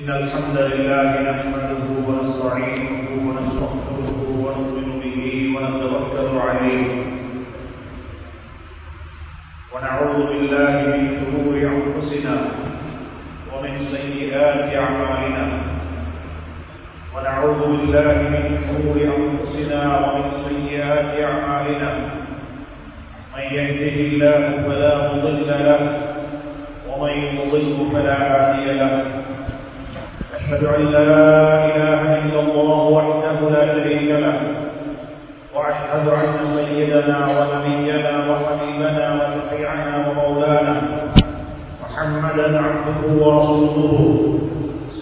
إن الحمد لله نحمده ونستعينه ونستغفره ونؤمن به ونتوكل عليه. ونعوذ بالله من شرور أنفسنا ومن سيئات أعمالنا. ونعوذ بالله من شرور أنفسنا ومن سيئات أعمالنا. من يهده الله فلا مضل له ومن يضل فلا هادي له. أشهد أن لا إله إلا الله وحده لا شريك له وأشهد أن سيدنا ونبينا وحبيبنا وشفيعنا ومولانا محمدا عبده ورسوله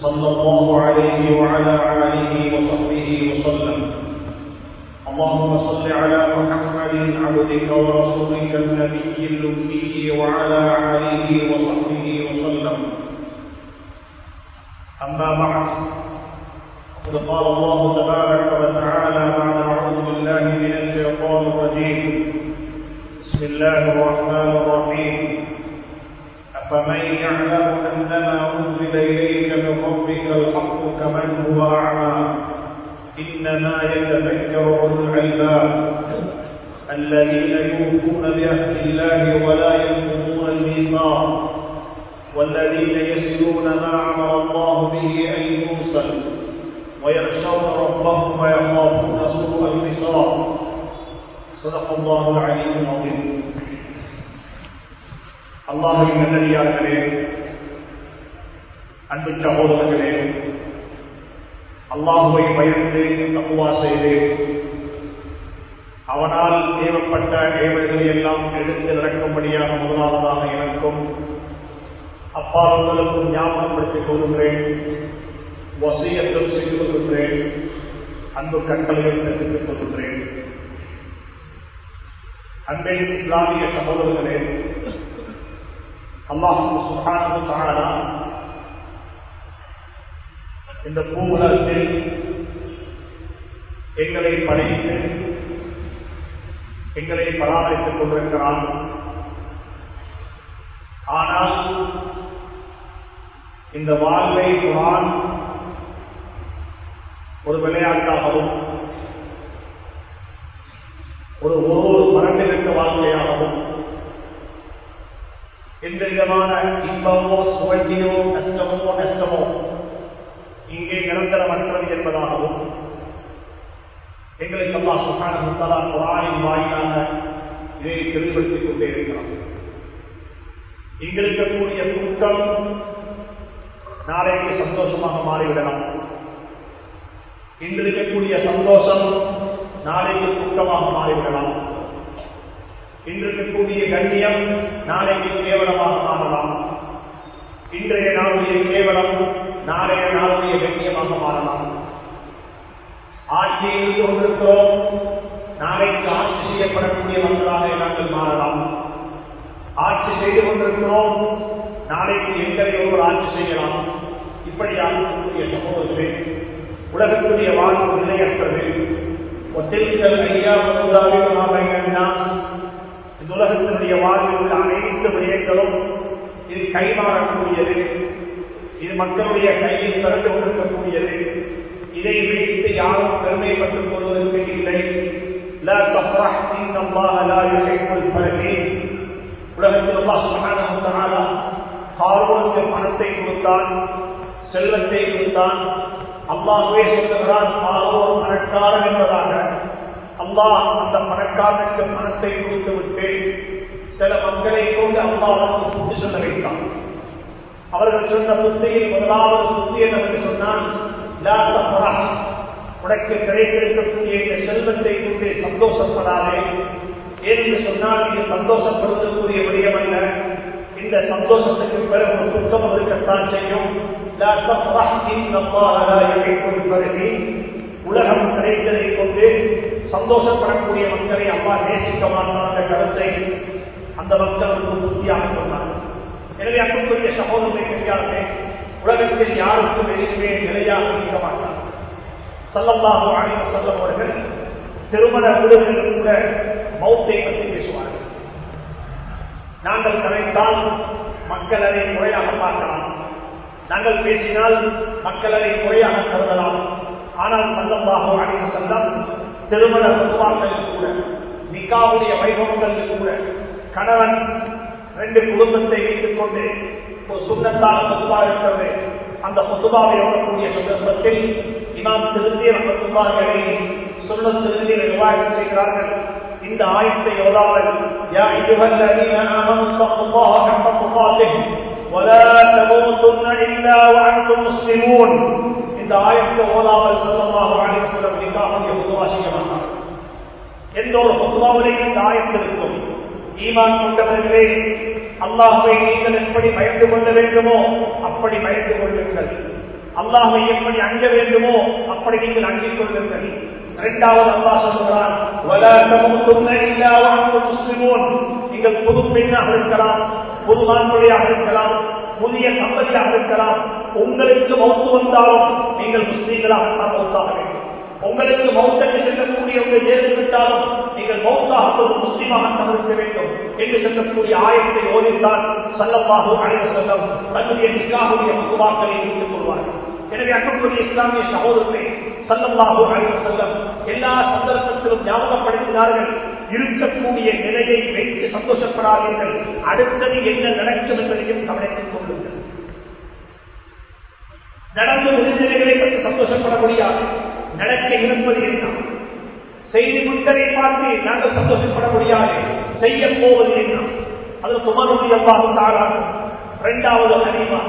صلى الله عليه وعلى آله وصحبه وسلم. اللهم صل على محمد عبدك ورسولك النبي الأمي وعلى آله وصحبه وسلم. أما بعد فقد قال الله تبارك وتعالى بعد أعوذ بالله من الشيطان الرجيم. بسم الله الرحمن الرحيم. أفمن يعلم أنما أنزل إليك من ربك الحق كمن هو أعمى؟ إنما يتذكر أولو الألباب الذين يوفون بعهد الله ولا ينقضون الميثاق والذين يسلون ما امر الله به ان يوصل ويخشون ربهم ويخافون سوء الوصال صدق الله العلي العظيم அல்லாஹின் நல்லடியார்களே அன்பு சகோதரர்களே அல்லாஹுவை பயந்து தப்புவா செய்து அவனால் ஏவப்பட்ட ஏவல்களை எல்லாம் எடுத்து நடக்கும்படியாக முதலாவதாக எனக்கும் அப்பா உங்களுக்கும் ஞாபகப்படுத்திக் கொள்கிறேன் வசியத்தில் செய்து கொள்கிறேன் அன்பு கண்களையும் தெரிவித்துக் கொள்கிறேன் அன்பே இஸ்லாமிய சகோதரர்களே அல்லாஹு சுகானது தாழா இந்த பூவுலகத்தில் எங்களை படைத்து எங்களை பராமரித்துக் கொண்டிருக்கிறான். ஆனால் இந்த வாழ்வை குரான் ஒரு விளையாட்டாகவும் ஒரு ஒரு மரண்டிருக்க வாழ்க்கையாகவும் எந்த விதமான இன்பமோ சுவையோ கஷ்டமோ நஷ்டமோ இங்கே நிரந்தரமற்றது என்பதாகவும் எங்களுக்கு அம்மா சுகான முத்தலா குரானின் வாயிலாக இதை தெளிவுபடுத்திக் கொண்டே இருக்கிறோம் இங்கிருக்கக்கூடிய கூட்டம் நாளைக்கு சந்தோஷமாக மாறிவிடலாம் இன்று இருக்கக்கூடிய சந்தோஷம் நாளைக்கு கூட்டமாக மாறிவிடலாம் இன்றிருக்கக்கூடிய கண்ணியம் நாளைக்கு கேவலமாக மாறலாம் இன்றைய நாளுடைய கேவலம் நாளைய நாளுடைய கண்ணியமாக மாறலாம் ஆட்சியில் இருந்து கொண்டிருக்கிறோம் நாளைக்கு ஆட்சி செய்யப்படக்கூடிய மக்களாக நாங்கள் மாறலாம் ஆட்சி செய்து கொண்டிருக்கிறோம் நாளைக்கு எங்களை ஒருவர் ஆட்சி செய்யலாம் இப்படியாக இருக்கக்கூடிய சமூகத்திலே உலகத்துடைய வாழ்வு நிலையற்றது ஒத்திருத்தல் ஐயா முதலாளிகளாக இந்த உலகத்தினுடைய வாழ்வில் உள்ள அனைத்து விடயங்களும் இது கைமாறக்கூடியது இது மக்களுடைய கையில் திறந்து கொண்டிருக்கக்கூடியது இதை வைத்து யாரும் பெருமைப்பட்டுக் கொள்வதற்கு இல்லை لا تفرح إن الله لا يحب الفرحين உலகத்தில் அல்லாஹ் சுப்ஹானஹு வ தஆலா காரூனுக்கு பணத்தை கொடுத்தான் செல்வத்தை கொடுத்தான். அல்லாஹ்வே சொல்லுகிறான் காரூன் பணக்காரன் என்பதாக. அம்மா அந்த பணக்காரனுக்கு பணத்தை கொடுத்து விட்டு சில மக்களை கொண்டு அல்லாஹ்வுக்கு புத்தி சொல்ல வைத்தான். அவர்கள் சொன்ன புத்தியில் முதலாவது புத்தி என்று சொன்னால் லா தஃப்ரஹ். உனக்கு கிடைத்திருக்கக்கூடிய இந்த செல்வத்தை கொண்டு சந்தோஷப்படாதே. ஏன்னு சொன்னால் இது சந்தோஷப்படுவதற்குரிய விடயம் அல்ல இந்த சந்தோஷத்துக்கு பிறகு ஒரு துக்கம் இருக்கத்தான் செய்யும். உலகம் கிடைத்ததை கொண்டு சந்தோஷப்படக்கூடிய மக்களை அம்மா நேசிக்க மாட்டான் அந்த கருத்தை அந்த மக்களுக்கு புத்தியாக சொன்னார் எனவே அன்புக்குரிய சகோதரத்தை கையாளே உலகத்தில் யாருக்கும் எதுவுமே நிலையாக இருக்க மாட்டார் சல்லல்லாஹு அலைஹி வஸல்லம் திருமண விடுதலும் கூட மௌத்தை பற்றி பேசுவார்கள். நாங்கள் கலைத்தால் மக்கள் அதை முறையாக பார்க்கலாம். நாங்கள் பேசினால் மக்கள் அதை முறையாக கருதலாம். ஆனால் சந்தமாக அழைத்து செல்லம் திருமண பொதுவாக்களில் கூட நிக்காவுடைய வைபவங்களில் கூட கணவன் ரெண்டு குடும்பத்தை வைத்துக் கொண்டு ஒரு சுண்ணத்தான பொதுவா இருக்கிறது. அந்த பொதுவாவை ஓடக்கூடிய சந்தர்ப்பத்தில் இமாம் திருந்திய பொதுவாகளை சொல்ல திருந்திய நிர்வாகம் செய்கிறார்கள். இந்த ஆயத்தை ஓதாமல் யா இதுவல் الذين آمنوا اتقوا الله حق تقاته ولا تموتن إلا وأنتم مسلمون இந்த ஆயத்தை ஓதாமல் சொல்லமாக அழைத்து நிக்காவுடைய பொதுவா செய்ய மாட்டார்கள் எந்த ஒரு பொதுவாவிலையும் இந்த ஆயத்தில் இருக்கும் ஈமான் கொண்டவர்களே அல்லாஹை நீங்கள் எப்படி பயந்து கொள்ள வேண்டுமோ அப்படி பயந்து கொள்ளுங்கள் அல்லாஹை எப்படி அஞ்ச வேண்டுமோ அப்படி நீங்கள் அங்கிக் கொள்ளுங்கள் இரண்டாவது அல்லாஹ் சொல்கிறான் நீங்கள் புது பெண்ணாக இருக்கலாம் புது மான்மொழியாக இருக்கலாம் புதிய சம்பதியாக இருக்கலாம். உங்களுக்கு மௌத்து வந்தாலும் நீங்கள் முஸ்லீம்களாகத்தான் மௌத்தாக வேண்டும். உங்களுக்கு மௌத்தக்கு செல்லக்கூடிய உங்கள் ஏற்று விட்டாலும் நீங்கள் மௌத்தாக ஒரு முஸ்லீமாக தவிர்க்க வேண்டும் என்று சொல்லக்கூடிய ஆயத்தை ஓதித்தான் சல்லப்பாக அழைவு செல்லம் தன்னுடைய நிக்காவுடைய பொதுவாக்களை வைத்துக் கொள்வார்கள். எனவே அன்புக்குரிய இஸ்லாமிய சகோதரர்களே சல்லல்லாஹு அலைஹி வஸல்லம் எல்லா சந்தர்ப்பத்திலும் ஞாபகப்படுத்தினார்கள். இருக்கக்கூடிய நிலையை வைத்து சந்தோஷப்படாதீர்கள். அடுத்தது என்ன நடக்கும் என்பதையும் கவனத்தில் கொள்ளுங்கள். நடந்து முடிந்தவைகளை பற்றி சந்தோஷப்பட முடியாது நடக்க இருப்பது என்ன? செய்தி முட்டரை பார்த்து நாங்கள் சந்தோஷப்பட முடியாது செய்ய போவது என்ன? அது குமருடைய அப்பாவும் அல்லாஹு இரண்டாவது அறிவா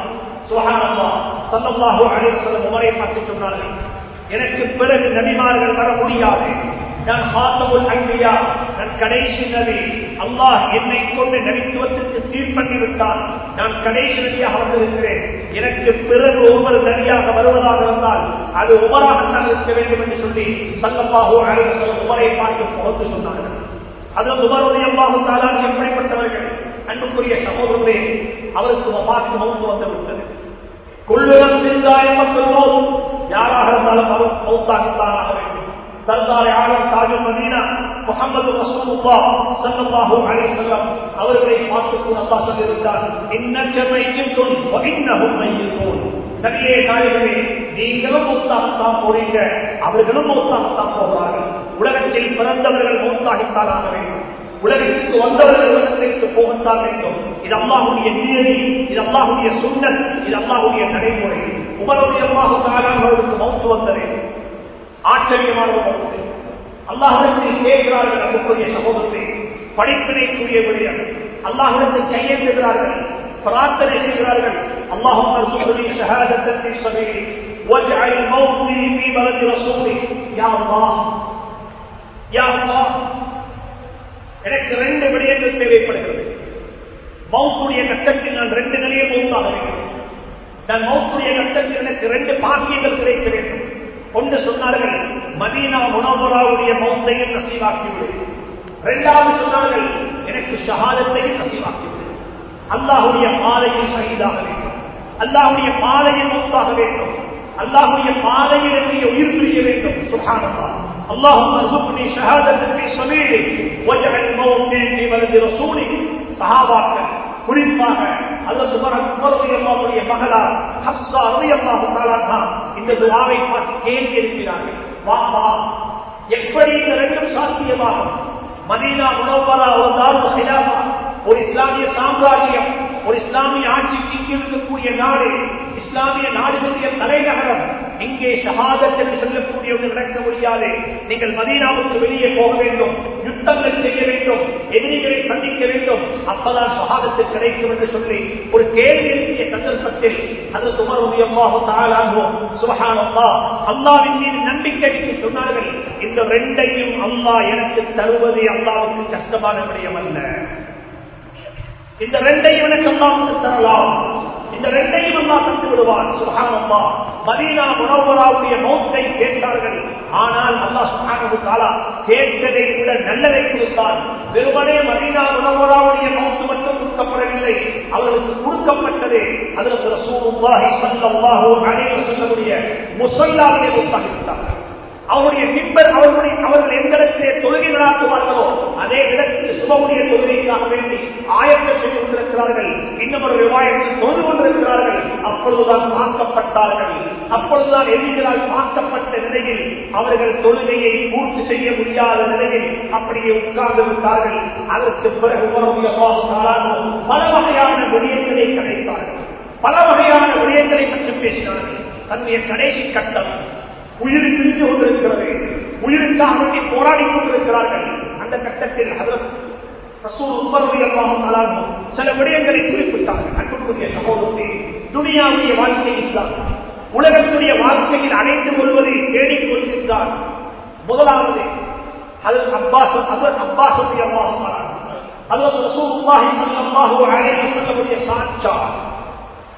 சுகானம்மா சல்லல்லாஹு அலைஹி உமரை பார்த்து சொன்னார்கள். எனக்கு பிறகு நபிமார்கள் வர முடியாது. நான் ஹாத்தமுல் அன்பியா நான் கடைசி நபி. அல்லாஹ் என்னை கொண்டு நபித்துவத்திற்கு சீர் பண்ணி நான் கடைசி நபியாக வந்திருக்கிறேன் எனக்கு பிறகு ஒவ்வொரு நபியாக வருவதாக இருந்தால் அது உமராகத்தான் இருக்க வேண்டும் என்று சொல்லி சல்லல்லாஹு அலைஹி வஸல்லம் உமரை பார்த்து புகழ்ந்து சொன்னார்கள். அது உமருடைய அல்லாஹு தாலா எப்படிப்பட்டவர்கள்? அன்புக்குரிய சகோதரர்களே அவருக்கு பார்த்து மௌத்து வந்து விட்டது. கொள்ளுடன் சிந்தாயம் யாராக இருந்தாலும் அவர் மௌத்தாகத்தான் ஆக வேண்டும். சர்தார் ஆலம் தாஜு மதீனா முகமது ரசூலுல்லா ஸல்லல்லாஹு அலைஹி வஸல்லம் அவர்களை பார்த்து கூட அல்லாஹ் சொல்லியிருக்கிறார் இன்னக்க மையித்துன் வ இன்னஹும் மையித்துன். நபியே நாயகமே நீங்களும் மௌத்தாகத்தான் போறீங்க அவர்களும் மௌத்தாகத்தான் போகிறார்கள் உலகத்தில் பிறந்தவர்கள் மௌத்தாகித்தான் ஆக வேண்டும். உலகத்துக்கு வந்தவர்கள் உலகத்திற்கு போகத்தான் வேண்டும் இது அல்லாஹுடைய நியதி இது அல்லாஹுடைய சுண்ணல் இது அல்லாஹுடைய நடைமுறை உமருடைய அல்லாஹு அவர்களுக்கு மௌத்து வந்தது ஆச்சரியமான மௌத்து அல்லாஹிடத்தில் கேட்கிறார்கள் அன்புக்குரிய சகோதரத்தை படிப்பினைக்குரிய விடயம் அல்லாஹிடத்தில் கையெழுத்துகிறார்கள் பிரார்த்தனை செய்கிறார்கள் اللهم ارزقني شهادة في سبيلك واجعل موتي في بلد رسولك يا الله يا الله எனக்கு ரெண்டு விடயங்கள் தேவைப்படுகிறது. மௌத்துடைய கட்டத்தில் நான் ரெண்டு நிலையை மௌத்தாக நான் மௌத்துடைய கட்டத்தில் எனக்கு ரெண்டு பாக்கியங்கள் கிடைக்க வேண்டும். ஒன்று சொன்னார்கள் மதீனா முனவராவுடைய மௌத்தையும் நசீவாக்கிவிடு. இரண்டாவது சொன்னார்கள் எனக்கு ஷஹாதத்தையும் நசீவாக்கிவிடு. அல்லாஹுடைய பாதையில் சகிதாக வேண்டும். அல்லாஹுடைய பாதையில் மௌத்தாக வேண்டும். அல்லாஹுடைய பாதையில் என்னுடைய உயிர் பிரிய வேண்டும். சுகானந்தா اللهم ارزقني شهادة في سبيلك واجعل موتي في بلد رسولك சஹாபாக்கள் குறிப்பாக அல்லது அல்லாவுடைய மகளார் ஹப்சா ரலியல்லாஹு தஆலா இந்த துஆவை பார்த்து கேள்வி இருக்கிறார்கள் வா வா எப்படி இந்த ரெண்டும் சாத்தியமாகும் மதீனா முனவரா ஒரு தாரு ஹிலாஃபா ஒரு இஸ்லாமிய சாம்ராஜ்யம் ஒரு இஸ்லாமிய ஆட்சிக்கு இருக்கக்கூடிய நாடு இஸ்லாமிய நாடுகளுடைய தலைநகரம் இங்கே ஷஹாதத் என்று சொல்லக்கூடிய ஒன்று நடக்க முடியாது நீங்கள் மதீனாவுக்கு வெளியே போக வேண்டும் யுத்தங்கள் செய்ய வேண்டும் எதிரிகளை சந்திக்க வேண்டும். அப்பதான் ஷஹாதத்து கிடைக்கும் என்று சொல்லி ஒரு கேள்வி எழுப்பிய சந்தர்ப்பத்தில் அது சுமருடையமாக தாளாகும் சுபகானல்லா அல்லாவின் மீது நம்பிக்கை சொன்னார்கள் இந்த ரெண்டையும் அல்லாஹ் எனக்கு தருவது அல்லாவுக்கு கஷ்டமான விடயம் அல்ல. இந்த ரெண்டையும் எனக்கு அல்லாவுக்கு தரலாம். இந்த ரெண்டையும் அல்லா தந்து விடுவான். சுகானம்மா மதீனா முனவராவுடைய நோக்கை கேட்டார்கள். ஆனால் அல்லா சுகானு காலா கேட்டதை விட நல்லதை கொடுத்தான். வெறுமனே மதீனா முனவராவுடைய நோக்கு மட்டும் கொடுக்கப்படவில்லை. அவர்களுக்கு கொடுக்கப்பட்டது அதற்கு சூழ்நிலை சொல்லக்கூடிய முசல்லாவிலே உத்தாகிவிட்டார்கள் அவருடைய மிம்பர் அவர்களுடைய அவர்கள் எந்த இடத்திலே தொழுகை நடாத்துவார்களோ அதே இடத்தில் சுபமுடைய தொழுகைக்காக வேண்டி ஆயத்தம் செய்து கொண்டிருக்கிறார்கள் இன்னும் ஒரு விவாயத்தில் தொழுது கொண்டிருக்கிறார்கள். அப்பொழுதுதான் பார்க்கப்பட்டார்கள். அப்பொழுதுதான் எதிரிகளால் பார்க்கப்பட்ட நிலையில் அவர்கள் தொழுகையை பூர்த்தி செய்ய முடியாத நிலையில் அப்படியே உட்கார்ந்து விட்டார்கள். அதற்கு பிறகு உணர்வுடைய பல வகையான விடயங்களை கிடைத்தார்கள் பல வகையான விடயங்களை பற்றி பேசினார்கள். தன்னுடைய கடைசி கட்டம் உயிர் பிரிந்து கொண்டிருக்கிறது. உயிருக்காக வேண்டி போராடி கொண்டிருக்கிறார்கள். அந்த கட்டத்தில் ஹதரத் ரசூல் உமருடைய அல்லாஹ் சில விடயங்களை குறிப்பிட்டார்கள். அன்புக்குரிய சகோதரத்தை துனியாவுடைய வாழ்க்கை இஸ்லாம் உலகத்துடைய வாழ்க்கையில் அணைத்துக் கொள்வதை தேடிக் கொள்கின்றார் முதலாவது அதற்கு அப்பாஸ் அதற்கு அப்பாசுடைய அல்லாஹ். அதற்கு ரசூலுல்லாஹி ஸல்லல்லாஹு அலைஹி வஸல்லமுடைய சாட்சா.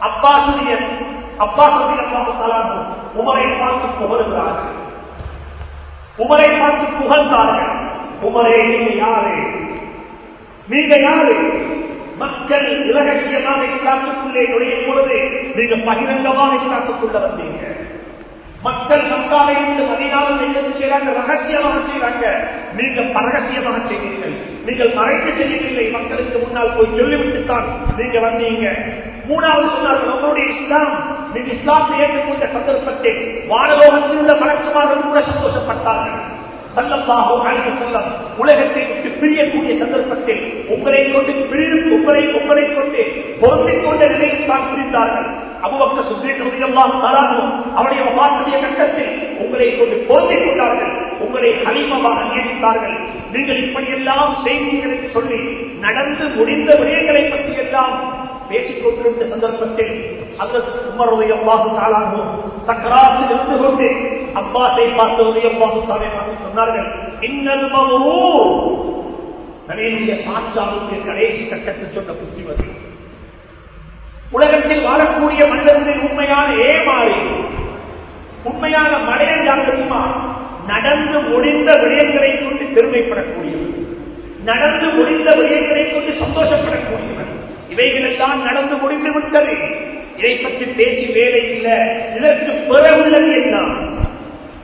அப்பாசுடைய அப்பாசுடைய அல்லாஹ் உமரை பார்த்து புகழ்கிறார்கள். உமரை பார்த்து புகழ்ந்தார்கள். உமரே நீங்க யாரு? நீங்க யாரு? மக்கள் இரகசியமாக இஸ்லாத்துக்குள்ளே நுழையும் பொழுது நீங்க பகிரங்கமாக இஸ்லாத்துக்குள்ள வந்தீங்க. மக்கள் சந்தாலை விட்டு மதினாவில் என்ன செய்யறாங்க ரகசியமாக செய்யறாங்க நீங்கள் பரகசியமாக செய்கிறீர்கள் நீங்கள் மறைத்து செய்யவில்லை மக்களுக்கு முன்னால் போய் சொல்லிவிட்டுத்தான் நீங்க வந்தீங்க. மூணாவது சொன்னார்கள் நம்மளுடைய இஸ்லாம் நீங்க இஸ்லாத்தை ஏற்றுக்கொண்ட சந்தர்ப்பத்தில் வானலோகத்தில் உள்ள மலக்குமார்கள் கூட சந்தோஷப்பட்டார்கள். சல்லல்லாஹு அலைஹி வஸல்லம் உலகத்தை விட்டு பிரியக்கூடிய சந்தர்ப்பத்தில் உங்களை கொண்டு பிரியும் உங்களை உங்களை கொண்டு பொருந்திக் கொண்ட நிலையில் தான் பிரிந்தார்கள். அபுபக்க சுத்தீகல்லாஹு தஆலா அவருடைய வார்த்தைய கட்டத்தில் உங்களை கொண்டு பொருந்திக் கொண்டார்கள் உங்களை ஹலீமமாக நியமித்தார்கள் நீங்கள் இப்படியெல்லாம் செய்திகளை சொல்லி நடந்து முடிந்த விடயங்களை பற்றி எல்லாம் பேசிக் கொண்டிருந்த சந்தர்ப்பத்தில் அந்த உமருடைய அம்மாவும் தாளாகும் சக்கராத்தில் இருந்து கொண்டு அப்பாசை பார்த்த உதயப்பாசு தானே பார்த்து சொன்னார்கள் இன்னல் நவீனுடைய சாட்சாவுக்கு கடைசி கட்டத்தில் சொன்ன புத்திமதி உலகத்தில் வாழக்கூடிய மனிதர்களின் உண்மையான ஏமாறி உண்மையான மடையன் யார் தெரியுமா? நடந்து முடிந்த விடயங்களை கொண்டு பெருமைப்படக்கூடியவர். நடந்து முடிந்த விடயங்களை கொண்டு சந்தோஷப்படக்கூடியவர். இவைகள் எல்லாம் நடந்து முடிந்து விட்டது இதை பற்றி பேசி வேலை இல்லை. இதற்கு பிறகுள்ளது என்ன?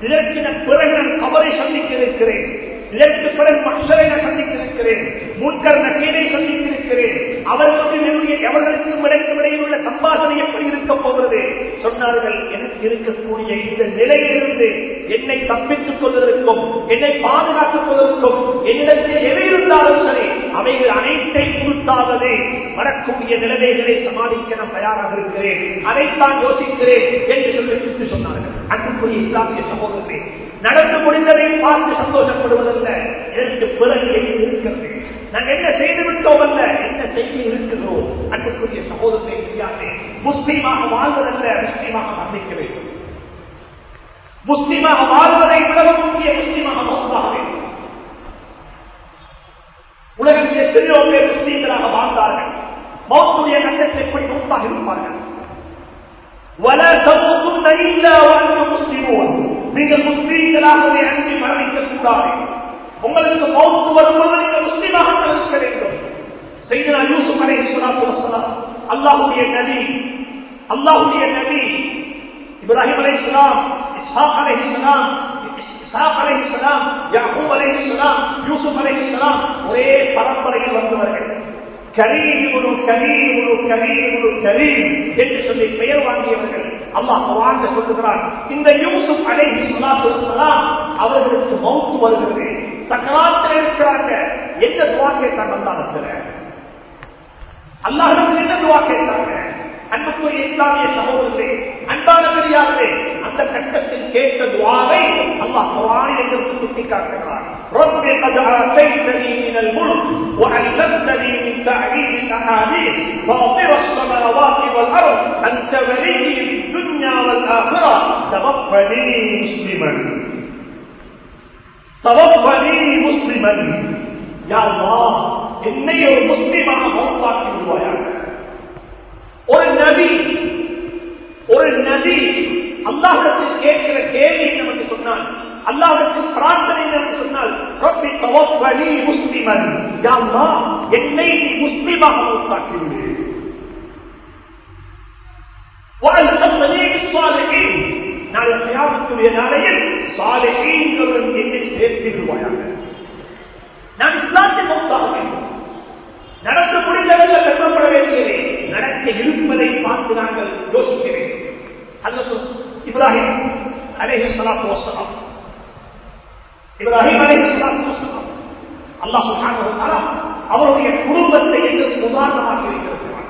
இதற்கு நான் பிறகு நான் கவலை சந்திக்க இருக்கிறேன். இதற்கு பிறகு மக்சரை சந்தித்திருக்கிறேன். முன்கர் நக்கீரை சந்தித்திருக்கிறேன். அவர்களுக்கு எவர்களுக்கும் இடைக்கும் இடையில் உள்ள சம்பாதனை எப்படி இருக்க போகிறது? சொன்னார்கள் எனக்கு இருக்கக்கூடிய இந்த நிலையிலிருந்து என்னை தப்பித்துக் கொள்வதற்கும் என்னை பாதுகாத்துக் கொள்வதற்கும் என்னிடத்தில் எது இருந்தாலும் சரி அவைகள் அனைத்தை குறித்தாவது வரக்கூடிய நிலைமைகளை சமாளிக்க நான் தயாராக இருக்கிறேன். அதைத்தான் யோசிக்கிறேன் என்று சொல்லி சொன்னார்கள். அன்புக்குரிய இஸ்லாமிய சமூகத்தை நடந்து முடிந்ததை பார்த்து சந்தோஷப்படுவதல்ல. இதற்கு பிறகு இருக்கிறது? நாங்கள் என்ன செய்து விட்டோம் அல்ல என்ன செய்ய இருக்கிறோம் அன்புக்குரிய சகோதரத்தை தெரியாது முஸ்லீமாக வாழ்வதல்ல முஸ்லீமாக மரணிக்க வேண்டும். முஸ்லீமாக வாழ்வதை விடவும் முக்கிய முஸ்லீமாக மௌத்தாக வேண்டும். உலகத்தில் எத்தனையோ பேர் முஸ்லீம்களாக வாழ்ந்தார்கள். மௌத்துடைய கட்டத்தை எப்படி மௌத்தாக இருப்பார்கள்? வல சமூகம் நீங்கள் முஸ்லீம்களாகவே அன்றி மரணிக்க கூடாது உங்களுக்கு மௌத்து வரும்போது நீங்கள் முஸ்லீமாக மரணிக்க வேண்டும். செய்தனா யூசுப் அலை சொல்லாத்து வசலாம் அல்லாஹுடைய நபி அல்லாஹுடைய நபி இப்ராஹிம் அலை இஸ்லாம் இஸ்ஹாக் அலை இஸ்லாம் ஒரே பரம்பரையில் வந்தவர்கள். கரீமுரு கரீமுரு கரீமுரு கரீம் என்று சொல்லி பெயர் வாங்கியவர்கள் அல்லாஹ் வாழ்ந்து சொல்லுகிறார் இந்த யூசுப் அலைஹி ஸலாத்து வஸலாம் அவர்களுக்கு மௌத்து வருகிறது. சக்கராத்தில் இருக்கிறாங்க. என்ன துவா கேட்டாங்க அல்லாஹ்விடத்துல அல்லாஹ்விடத்தில் என்ன துவா கேட்டாங்க? அன்புக்குரிய இஸ்லாமிய சகோதரர்களே அன்பான பெரியார்களே அந்த கட்டத்தில் கேட்ட துவாவை அல்லாஹ் குர்ஆனில் எங்களுக்கு சுட்டிக்காட்டுகிறார் رب قد آتيتني من الملك وعلمتني من تعليم الأحاديث فاطر السماوات والأرض أنت ولي في الدنيا والآخرة توفني مسلما توفني مسلما يا الله என்னை ஒரு முஸ்லிமாக மௌத்தாக்கி விடுவாயாக ஒரு நபி ஒரு நபி அல்லாஹத்தில் கேட்கிற கேள்வி நமக்கு சொன்னால் அல்லாஹத்தில் பிரார்த்தனை நமக்கு சொன்னால் ரப்பி தவஃபனி முஸ்லிமன் யா அல்லாஹ் என்னை நீ முஸ்லிமாக மௌத்தாக்கி விடு وألحقني بالصالحين நாளை கியாம கியாமத்துடைய நாளையில் சாலைகளுடன் என்னை சேர்த்து விடுவாயாக நான் இஸ்லாத்தை மௌத்தாக வேண்டும் நடத்த முடிந்தவர்கள் கருதப்பட வேண்டியதே. நடக்க இருப்பதை பார்த்து நாங்கள் யோசிக்க வேண்டும். அல்லது இப்ராஹிம் அலேஹி சலாத்து வசலாம் இப்ராஹிம் அலேஹி சலாத்து வசலாம் அல்லாஹ் அவருடைய குடும்பத்தை எங்களுக்கு உதாரணமாக வைத்திருக்கிறார்.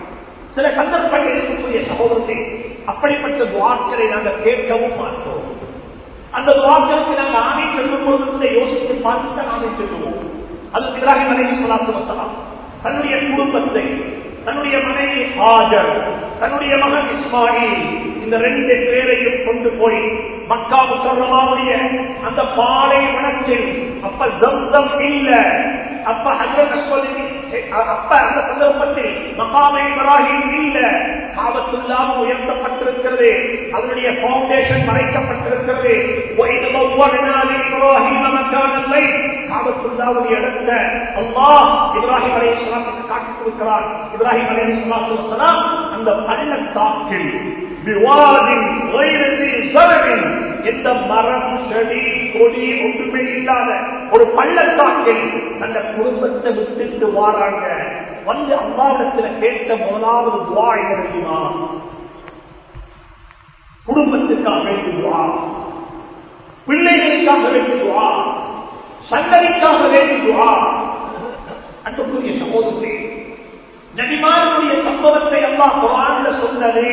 சில சந்தர்ப்பங்கள் இருக்கக்கூடிய சகோதரத்தை அப்படிப்பட்ட துவாக்களை நாங்கள் கேட்கவும் மாட்டோம். அந்த துவாக்களுக்கு நாங்கள் ஆணை செல்லும் பொழுது யோசித்து பார்த்து ஆணை செல்லுவோம். அது இப்ராஹிம் அலேஹி சலாத்து வசலாம் தன்னுடைய குடும்பத்தை தன்னுடைய மனைவி ஆஜர் தன்னுடைய மகன் இஸ்மாயில் இந்த ரெண்டு பேரையும் கொண்டு போய் மக்கா முக்கரமாவுடைய அந்த பாலை மனத்தில் அப்ப தம்சம் இல்ல. அப்ப அப்ப அந்த சந்தர்ப்பத்தில் மகாமை இப்ராஹிம் இல்ல. காபத்துள்ளாம உயர்த்தப்பட்டிருக்கிறது. அதனுடைய பவுண்டேஷன் மறைக்கப்பட்டிருக்கிறது. இடத்த இப்ராஹிம் அலை இஸ்லாத்துக்கு காட்டி கொடுக்கிறார் இப்ராஹிம் அலை இஸ்லாத்து அந்த பள்ளத்தாக்கில் விவாதின் எந்த மரம் செடி கொடி ஒன்றுமே இல்லாத ஒரு பள்ளத்தாக்கில் அந்த குடும்பத்தை விட்டுட்டு வாராங்க. வந்து அம்மாவிடத்துல கேட்ட முதலாவது துவா என்ன தெரியுமா? குடும்பத்துக்காக வேண்டுவா பிள்ளைகளுக்காக வேண்டுவா சந்ததிக்காக வேண்டுவா அன்புக்குரிய சகோதரே நபிமாருடைய சம்பவத்தை எல்லாம் குரான்ல சொன்னது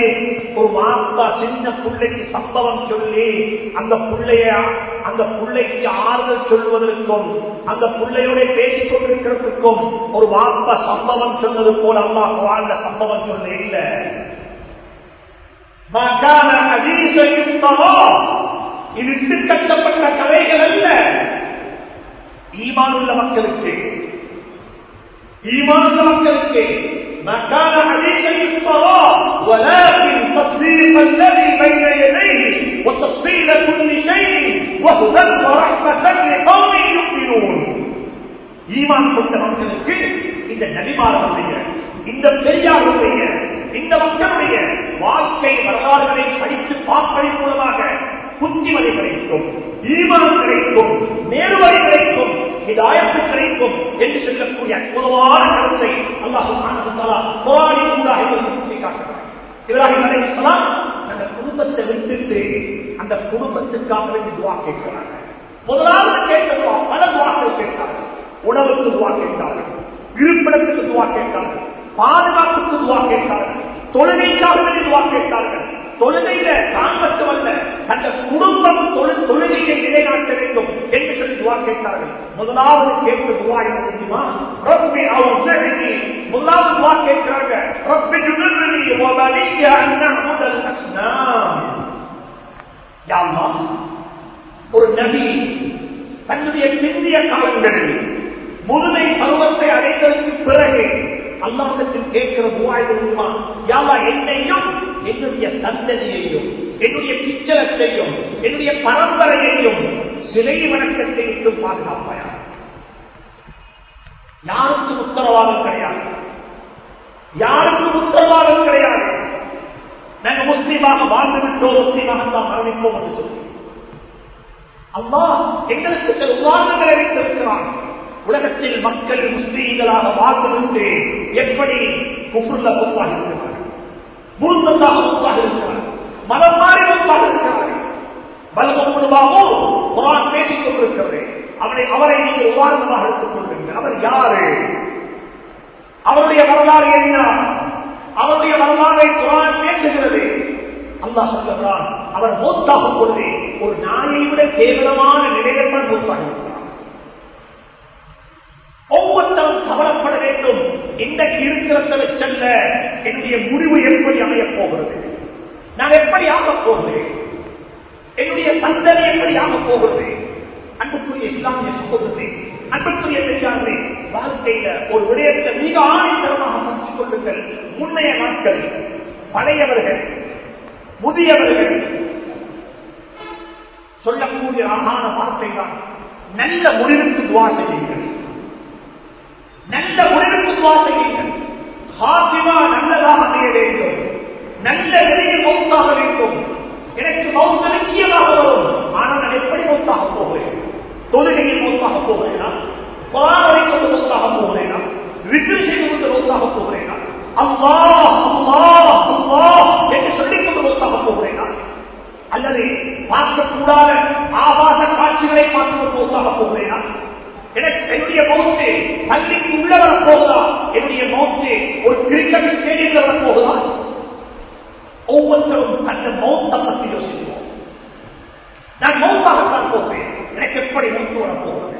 ஒரு மாப்பா சின்ன பிள்ளைக்கு சம்பவம் சொல்லி அந்த பிள்ளைய அந்த பிள்ளைக்கு ஆறுதல் சொல்வதற்கும் அந்த பிள்ளையோட பேசிக் கொண்டிருக்கிறதுக்கும் ஒரு மாப்பா சம்பவம் சொன்னது போல அம்மா குரான்ல சம்பவம் சொல்ல இல்ல. இது இட்டு கட்டப்பட்ட கதைகள் அல்ல. ஈமானுள்ள மக்களுக்கு ஈமானுள்ள மக்களுக்கு مكان حديث الصلاة ولكن تصديق الذي بين يديه وتفصيل كل شيء وهدى ورحمة لقوم يؤمنون ஈமான் கொண்ட மக்களுக்கு இந்த நபிமார்களுடைய இந்த பெரியாருடைய இந்த மக்களுடைய வாழ்க்கை வரலாறுகளை படித்து பார்ப்பதன் மூலமாக புத்திமதி கிடைக்கும் ஈமான் கிடைக்கும் நேர்வழி கிடைக்கும் ஹிதாயத்து கிடைக்கும் என்று சொல்லக்கூடிய பொதுவான கருத்தை இப்ராஹிம் அலைஹிஸ்ஸலாம் அந்த குடும்பத்தை விட்டுட்டு அந்த குடும்பத்துக்காக வேண்டி துவா கேட்கிறாங்க. முதலாவது கேட்ட துவா பல துவாக்கள் கேட்டார்கள். உணவுக்கு துவா கேட்டார்கள். இருப்பிடத்துக்கு துவா கேட்டார்கள். பாதுகாப்புக்கு துவா கேட்டார்கள். தொழுகைக்காக வேண்டி துவா கேட்டார்கள். தொழுகையில தான் மட்டுமல்ல அந்த குடும்பம் தொழில் தொழுகையை நிலைநாட்ட வேண்டும் என்று சொல்லி துவா கேட்டார்கள். முதலாவது கேட்டு துவா என்ன தெரியுமா? ரொப்பி அவுசரினி முதலாவது துவா கேட்கிறாங்க ரொப்பி ஜுனிர்னி வபலிய அன்னஹுதல் அஸ்னாம் யா ஒரு நபி தன்னுடைய பிந்திய காலங்களில் முதுமை பருவத்தை அடைந்ததற்கு பிறகு அல்லாஹத்தில் கேட்கிற மூவாயிரம் யாவா என்னையும் என்னுடைய சந்ததியையும் என்னுடைய பிச்சலத்தையும் என்னுடைய பரம்பரையையும் சிலை வணக்கத்தை விட்டு பாதுகாப்பாயா? யாருக்கும் உத்தரவாதம் கிடையாது. யாருக்கும் உத்தரவாதம் கிடையாது. நாங்க முஸ்லீமாக வாழ்ந்துவிட்டோம் முஸ்லீமாக தான் மரணிப்போம் என்று சொல்லி. அம்மா எங்களுக்கு சில உதாரணங்களை வைத்திருக்கிறான். உலகத்தில் மக்கள் முஸ்லீம்களாக பார்த்துவிட்டு எப்படி குப்புள்ள பொறுப்பாக இருக்கிறார்கள்? முழுமையாக பொறுப்பாக இருக்கிறார்கள். மதம் மாறி பொறுப்பாக இருக்கிறார்கள். பலமுழுவாவோ குரான் பேசிக் கொண்டிருக்கிறது அவரை அவரை நீங்கள் உதாரணமாக எடுத்துக் கொள்வீர்கள் அவர் யாரு? அவருடைய வரலாறு என்ன? அவருடைய வரலாறை குரான் பேசுகிறது. அல்லாஹ் சொல்லுகிறான் அவர் மூத்தாகும் பொழுது ஒரு நாயை விட கேவலமான நிலையில் மூத்தாக இருக்கிறார் ஒவ்வொருத்தரும் கவலைப்பட வேண்டும். இன்றைக்கு இருக்கிறத வச்சல்ல என்னுடைய முடிவு எப்படி அமையப் போகிறது? நான் எப்படி ஆகப் போகிறேன்? என்னுடைய சந்ததி எப்படி ஆகப் போகிறது? அன்புக்குரிய இஸ்லாமிய சகோதரத்தை அன்புக்குரிய பெரியார்களே வாழ்க்கையில ஒரு விடயத்தை மிக ஆணித்தரமாக பறித்துக் கொள்ளுங்கள். முன்னைய நாட்கள் பழையவர்கள் முதியவர்கள் சொல்லக்கூடிய அழகான வார்த்தை தான் நல்ல முடிவுக்கு துவா செய்யுங்கள். நல்ல உணர்வு துவா செய்யுங்கள் ஹாசிமா நல்லதாக செய்ய வேண்டும். நல்ல நிலையில் மௌத்தாக வேண்டும். எனக்கு மௌத்த நிச்சயமாக வரும். குரானை கொண்டு மௌத்தாக போகிறேனா விக்ரி செய்து கொண்டு மௌத்தாக போகிறேனா அம்மா அம்மா அம்மா என்று சொல்லிக் கொண்டு மௌத்தாக போகிறேனா அல்லது பார்க்கக்கூடாத ஆபாச காட்சிகளை பார்த்து கொண்டு மௌத்தாக போகிறேனா எனக்கு என்னுடைய மௌத்து பள்ளிக்கு உள்ள வரப்போகுதா என்னுடைய மௌத்து ஒரு கிரிக்கெட் ஸ்டேடியத்தில் வரப்போகுதா ஒவ்வொருத்தரும் அந்த மௌத்தை பற்றி யோசிப்போம் நான் மௌத்தாகத்தான் போகிறேன் எனக்கு எப்படி மௌத்து வரப்போகிறது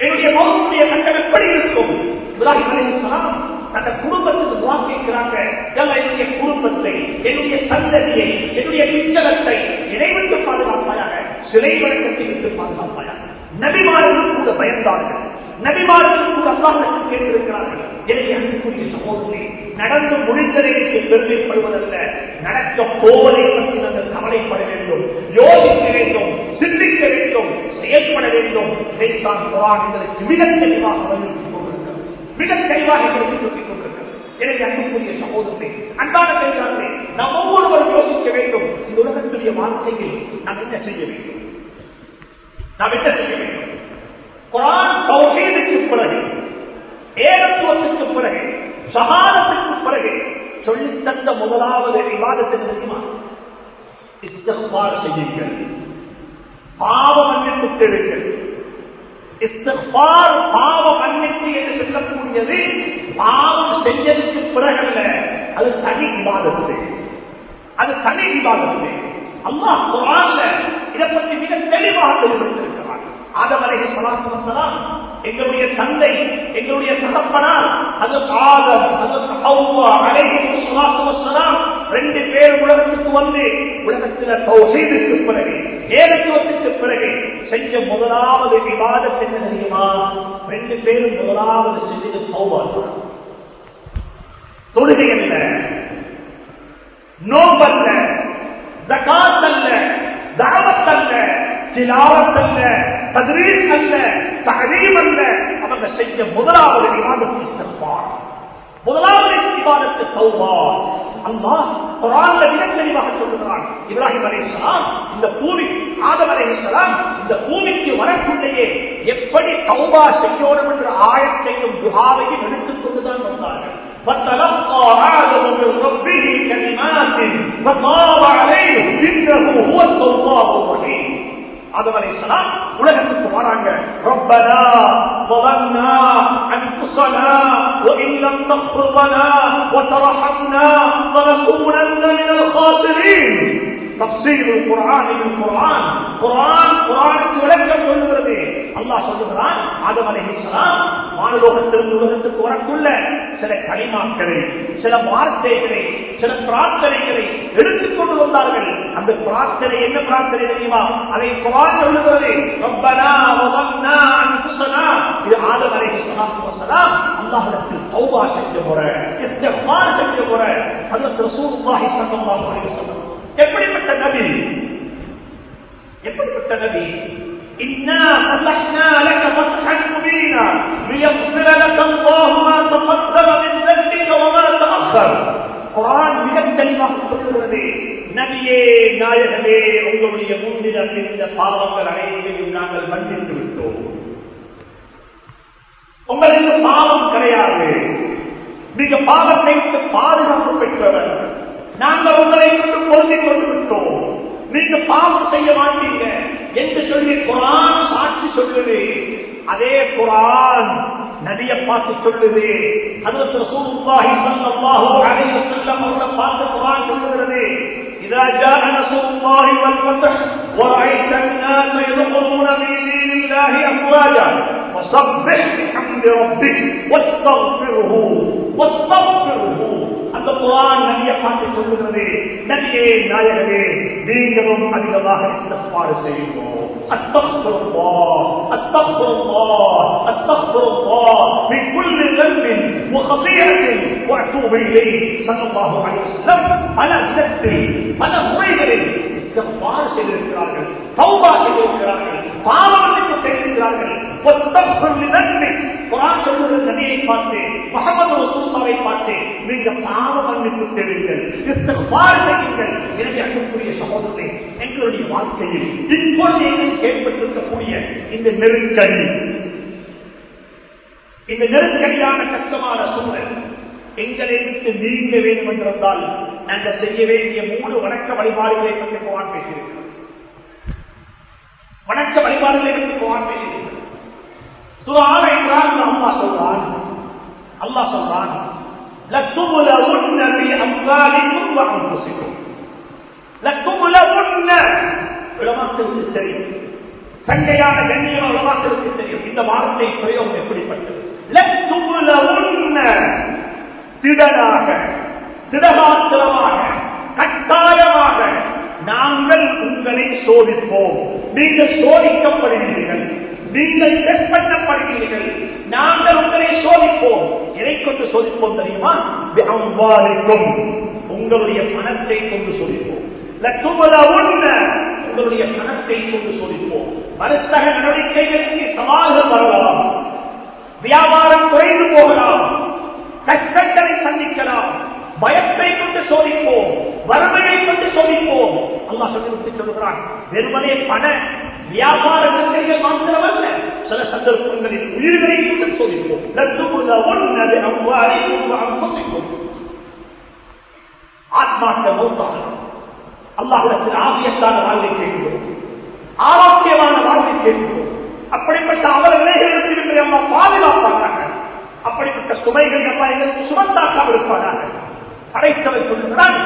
என்னுடைய மௌத்துடைய கட்டம் எப்படி இருக்கும் இப்ராஹிம் அலைஹிஸ்ஸலாம் அந்த குடும்பத்துக்கு துவா கேட்கிறாங்க "யல்லா, என்னுடைய குடும்பத்தை என்னுடைய சந்ததியை என்னுடைய பிச்சலத்தை இறைவிட்டு பாதுகாப்பாயாக சிலை வழக்கத்தை விட்டு பாதுகாப்பாயாக. நபிமார்கள் கூட பயந்தார்கள். நபிமார்கள் கூட அல்லாஹ்விடத்தில் கேட்டிருக்கிறார்கள். எனவே அன்புக்குரிய சகோதரி நடந்து முடிந்ததை பெருமைப்படுவதல்ல. நடக்க போவதை பற்றி நாங்கள் கவலைப்பட வேண்டும். யோசிக்க வேண்டும் சிந்திக்க வேண்டும் செயல்பட வேண்டும். இதைத்தான் குரான் எங்களுக்கு மிக தெளிவாக வலியுறுத்திக் கொண்டிருக்கிறது. மிக தெளிவாக எங்களுக்கு சொல்லிக் கொண்டிருக்கிறது. எனவே அன்புக்குரிய சகோதரத்தை அன்பான பெண்களே நாம் ஒவ்வொருவரும் யோசிக்க வேண்டும். இந்த உலகத்துடைய வாழ்க்கையில் நாம் என்ன செய்ய வேண்டும்? நாம் என்ன செய்ய வேண்டும்? குரான் தௌஹீதுக்கு பிறகு ஏகத்துவத்துக்கு பிறகு சமாதத்துக்கு பிறகு சொல்லித்தந்த முதலாவது விவாதத்தின் தெரியுமா? இஸ்திஃபார் செய்யுங்கள். பாவ மன்னிப்பு தேடுங்கள். இஸ்திஃபார் பாவ மன்னிப்பு என்று சொல்லக்கூடியது பாவம் செஞ்சதுக்கு பிறகல்ல. அது தனி விவாதத்து அது தனி விவாதத்து அல்லாஹ் குரான்ல இதை பற்றி மிக தெளிவாக தெளிவுபடுத்திருக்கிறார் ஆதம் அலைஹி ஸலாத்து எங்களுடைய தந்தை எங்களுடைய தகப்பனார் அது ஆதம் அது ஹவ்வா அலைஹி ஸலாத்து வஸலாம் ரெண்டு பேர் உலகத்துக்கு வந்து உலகத்துல தௌஹீதுக்கு பிறகு ஏகத்துவத்துக்கு பிறகு செஞ்ச முதலாவது விவாதம் என்ன தெரியுமா? ரெண்டு பேரும் முதலாவது செஞ்சது தௌபா தொழுகை அல்ல நோம்பல்ல ஜகாத் அல்ல தாவத் அல்ல திலாவத் அல்ல தத்ரீஸ் அல்ல தகரீம் அல்ல அவங்க செஞ்ச முதலாவது விவாதத்தை இஸ்திக்பார். முதலாவது விவாதத்து தௌபா. அல்லாஹ் குர்ஆன்ல மிக சொல்லுகிறான். இப்ராஹிம் அலைஹிஸ்ஸலாம் இந்த பூமி ஆதம் அலைஹிஸ்ஸலாம் இந்த பூமிக்கு வரக்குள்ளேயே எப்படி தௌபா செய்யணும் என்ற ஆயத்தையும் துஹாவையும் எடுத்துக் கொண்டுதான் வந்தார்கள். அலைஹிஸ்ஸலாம் உலகத்துக்கு வராங்க ربنا ظلمنا انفسنا وان لم تغفر لنا وترحمنا لنكونن من الخاسرين تفسير القرآن بالقرآن قرآن قرآن விளக்கம் சொல்லுகிறது அல்லா சொல்லுகிறான் ஆதம் அலைஹிஸ்ஸலாம் மானலோகத்திலிருந்து உலகத்துக்கு வரக்குள்ள சில கனிமாக்களை சில வார்த்தைகளை சில பிரார்த்தனைகளை எடுத்துக்கொண்டு வந்தார்கள். அந்த பிரார்த்தனை என்ன பிரார்த்தனை தெரியுமா? அதை குரான் சொல்லுகிறது ரப்பனா வதம்னா அன்ஃபுஸனா. இது ஆதம் அலைஹிஸ்ஸலாத்து வஸலாம் அல்லாஹ்விடத்தில் தௌபா செஞ்ச முறை இஸ்திக்பார் செஞ்ச முறை. ஹஜ்ரத் ரசூலுல்லாஹி ஸல்லல்லாஹு அலைஹி வஸல்லம். எப்படிப்பட்ட நபி? எப்படிப்பட்ட நபி? إنا فتحنا لك فتحا مبينا ليغفر لك الله ما تقدم من ذنبك وما تأخر குரான் மிக தெளிவாக சொல்லுகிறது நபியே நாயகமே உங்களுடைய முன்னிடம் இருந்த பாவங்கள் அனைத்தையும் நாங்கள் மன்னித்து விட்டோம் உங்களுக்கு பாவம் கிடையாது மிக பாவத்தை விட்டு பாதுகாப்பு பெற்றவர் நாங்கள் உங்களை கொண்டு பொருந்திக் கொண்டு விட்டோம் நீங்க பாவம் செய்ய மாட்டீங்க என்று சொல்லி குரான் சாட்சி சொல்லுது அதே குரான் நபிய பார்த்து சொல்லுது அதற்கு ரசூலுல்லாஹி ஸல்லல்லாஹு அலைஹி வஸல்லம் அவரை பார்த்து குரான் சொல்லுகிறது إذا جاء نصر الله والفتح ورأيت الناس يدخلون في دين الله أفواجا فسبح بحمد ربك واستغفره واستغفره அந்த குரான் நபியை பார்த்து சொல்லுகிறது நபியே நாயகமே நீங்களும் அதிகமாக இஸ்திக்பார் செய்யுங்கள் أستغفر الله أستغفر الله أستغفر الله من كل ذنب وخطيئة وأتوب إليه صلى الله عليه وسلم على ذنبي على முறைகளில் இஸ்திக்பார் செய்திருக்கிறார்கள் தௌபா செய்திருக்கிறார்கள் பாவமன்னிப்பு செய்திருக்கிறார்கள் ஒத்தப்பொருள் நன்மை குரான் சொல்லுகிற நபியை பார்த்து முகமது ரசூல்லாவை பார்த்து நீங்க பாவ மன்னிப்பு தேடுங்கள் இஸ்திக்பார் செய்யுங்கள். எனவே அன்புக்குரிய சகோதரத்தை எங்களுடைய வாழ்க்கையில் இப்பொழுது ஏற்பட்டிருக்கக்கூடிய இந்த நெருக்கடி இந்த நெருக்கடியான கஷ்டமான சூழல் எங்களை விட்டு நீங்க வேண்டும் என்றிருந்தால் நாங்கள் செய்ய வேண்டிய மூணு வணக்க வழிபாடுகளை பற்றி போவான் பேசியிருக்கிறோம் வணக்க வழிபாடுகளை பற்றி போவான் பேசியிருக்கிறோம் சுரான என்றால் அம்மா சொல்றான் அல்லா சொல்றான் لَتُبْلَوُنَّ بِأَمْوَالِكُمْ وَأَنفُسِكُمْ لَتُبْلَوُنَّ உலமாக்களுக்கு தெரியும் சண்டையான கண்ணியம் உலமாக்களுக்கு தெரியும் இந்த வார்த்தை பிரயோகம் எப்படிப்பட்டது லெத்துமுலவுன்ன திடனாக திடமாத்திரமாக கட்டாயமாக நாங்கள் உங்களை சோதிப்போம். நீங்கள் சோதிக்கப்படுகிறீர்கள். நீங்கள் டெஸ்ட் பண்ணப்படுகிறீர்கள். நாங்கள் உங்களை சோதிப்போம். எதை கொண்டு சோதிப்போம் தெரியுமா? அவ்வாறுக்கும் உங்களுடைய பணத்தை கொண்டு சோதிப்போம். உங்களுடைய பணத்தை கொண்டு சோதிப்போம். வர்த்தக நடவடிக்கைகளுக்கு சவால்கள் வரலாம். வியாபாரம் குறைந்து போகலாம். கஷ்டங்களை சந்திக்கலாம். பயத்தை கொண்டு சோதிப்போம் வறுமையை கொண்டு சோதிப்போம். அல்லா சொல்லி சொல்லுகிறான் வெறுமனே பண வியாபார நன்மைகள் மாத்திரமல்ல சில சந்தர்ப்பங்களில் உயிர்களை கொண்டு சோதிப்போம். ஒன்னது அவ்வாறு அம்பசிக்கும் ஆத்மாக்க மூத்தாக அல்லாஹிடத்தில் ஆகியத்தான வாழ்வை கேட்கிறோம். ஆரோக்கியமான வாழ்வை கேட்கிறோம். அப்படிப்பட்ட அவர்களை இடத்திலிருந்து அம்மா பாதுகாப்பாங்க அப்படிப்பட்ட சுமைகள் அம்மா எங்களுக்கு சுமந்தாக்காமல் இருப்பார்கள் அடைத்தவர் சொல்லுகிறான்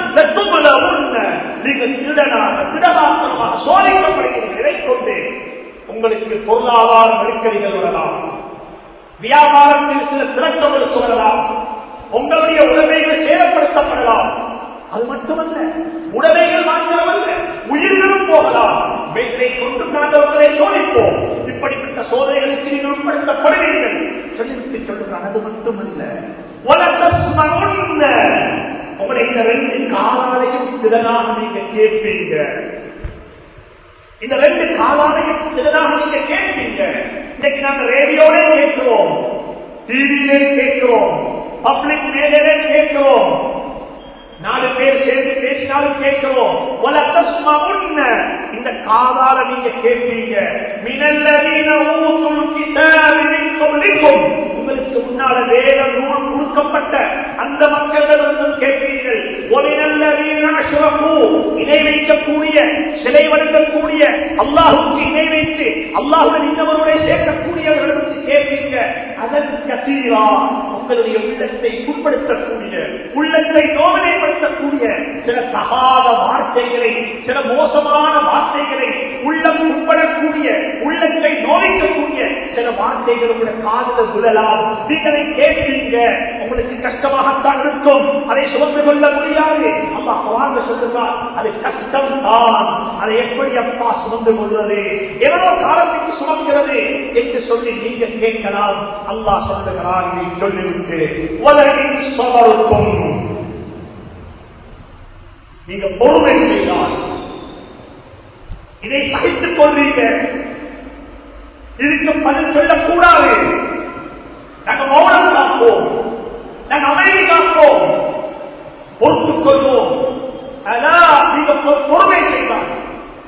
நீங்கள் திருடனாக திடமாத்திரமாக சோதிக்கப்படுகிறீர்கள். இதை கொண்டு உங்களுக்கு பொருளாதார நெருக்கடிகள் வரலாம். வியாபாரத்தில் சில திறக்கங்களுக்கு சொல்லலாம் உங்களுடைய உடமைகள் சேதப்படுத்தப்படலாம். அது மட்டுமல்ல உடமைகள் மாத்திரமல்ல உயிர்களும் போகலாம். இதை கொண்டு நாங்கள் சோதிப்போம். இப்படிப்பட்ட சோதனைகளுக்கு நீங்கள் உட்படுத்தப்படுவீர்கள். சொல்லிவிட்டு சொல்லுகிறான் அது மட்டுமல்ல. உங்களை இந்த ரெண்டு காலாலையும் திறனாக நீங்க கேட்பீங்க. இந்த ரெண்டு காலாலையும் திறனாக நீங்க கேட்பீங்க. இன்னைக்கு நாங்க ரேடியோட கேட்கிறோம் டிவியிலே கேட்கிறோம் பப்ளிக் மேலே கேட்கிறோம். நாலு பேர் சேர்ந்து பேசினாலும் கேட்கிறோம் இந்த காதால நீங்க கேட்பீங்க. மினல்ல உங்களுக்கு முன்னால வேத நூல் கொடுக்கப்பட்ட அந்த மக்களிடமிருந்தும் கேட்பீர்கள். ஒரு நல்ல இணை வைக்கக்கூடிய சிலை வழங்கக்கூடிய அல்லாஹுக்கு இணை வைத்து அல்லாஹுடன் இன்னவருடைய சேர்க்கக்கூடியவர்களுக்கு கேட்பீங்க. அதன் கசீரா. உங்களுடைய உள்ளத்தை உட்படுத்தக்கூடிய உள்ளத்தை நோவினைப்படுத்தக்கூடிய சில தகாத வார்த்தைகளை சில மோசமான வார்த்தைகளை உள்ளம் உட்படக்கூடிய உள்ளத்தை நோய்க்கக்கூடிய சில வார்த்தைகள் உங்களுடைய காதல விழலாம். நீங்களை கேட்பீங்க. உங்களுக்கு கஷ்டமாகத்தான் இருக்கும். அதை சுமந்து கொள்ள முடியாது. அம்மா வாழ்ந்து சொல்லுங்க அது கஷ்டம் தான். அதை எப்படி அப்பா சுமந்து கொள்வது? எவ்வளவு காலத்துக்கு சுமக்கிறது. என்று சொல்லி நீங்க கேட்கலாம். அல்லாஹ் சொல்லுகிறார் நீ சொல்லிவிட்டு உலகின் சமர்க்கும் நீங்க பொறுமை செய்தால் இதை சகித்துக் கொள்வீங்க இதுக்கு பதில் சொல்லக்கூடாது. நாங்க மௌனம் காப்போம். நாங்க அமைதி காப்போம். பொறுத்துக் கொள்வோம். அதான் நீங்க பொறுமை செய்தால்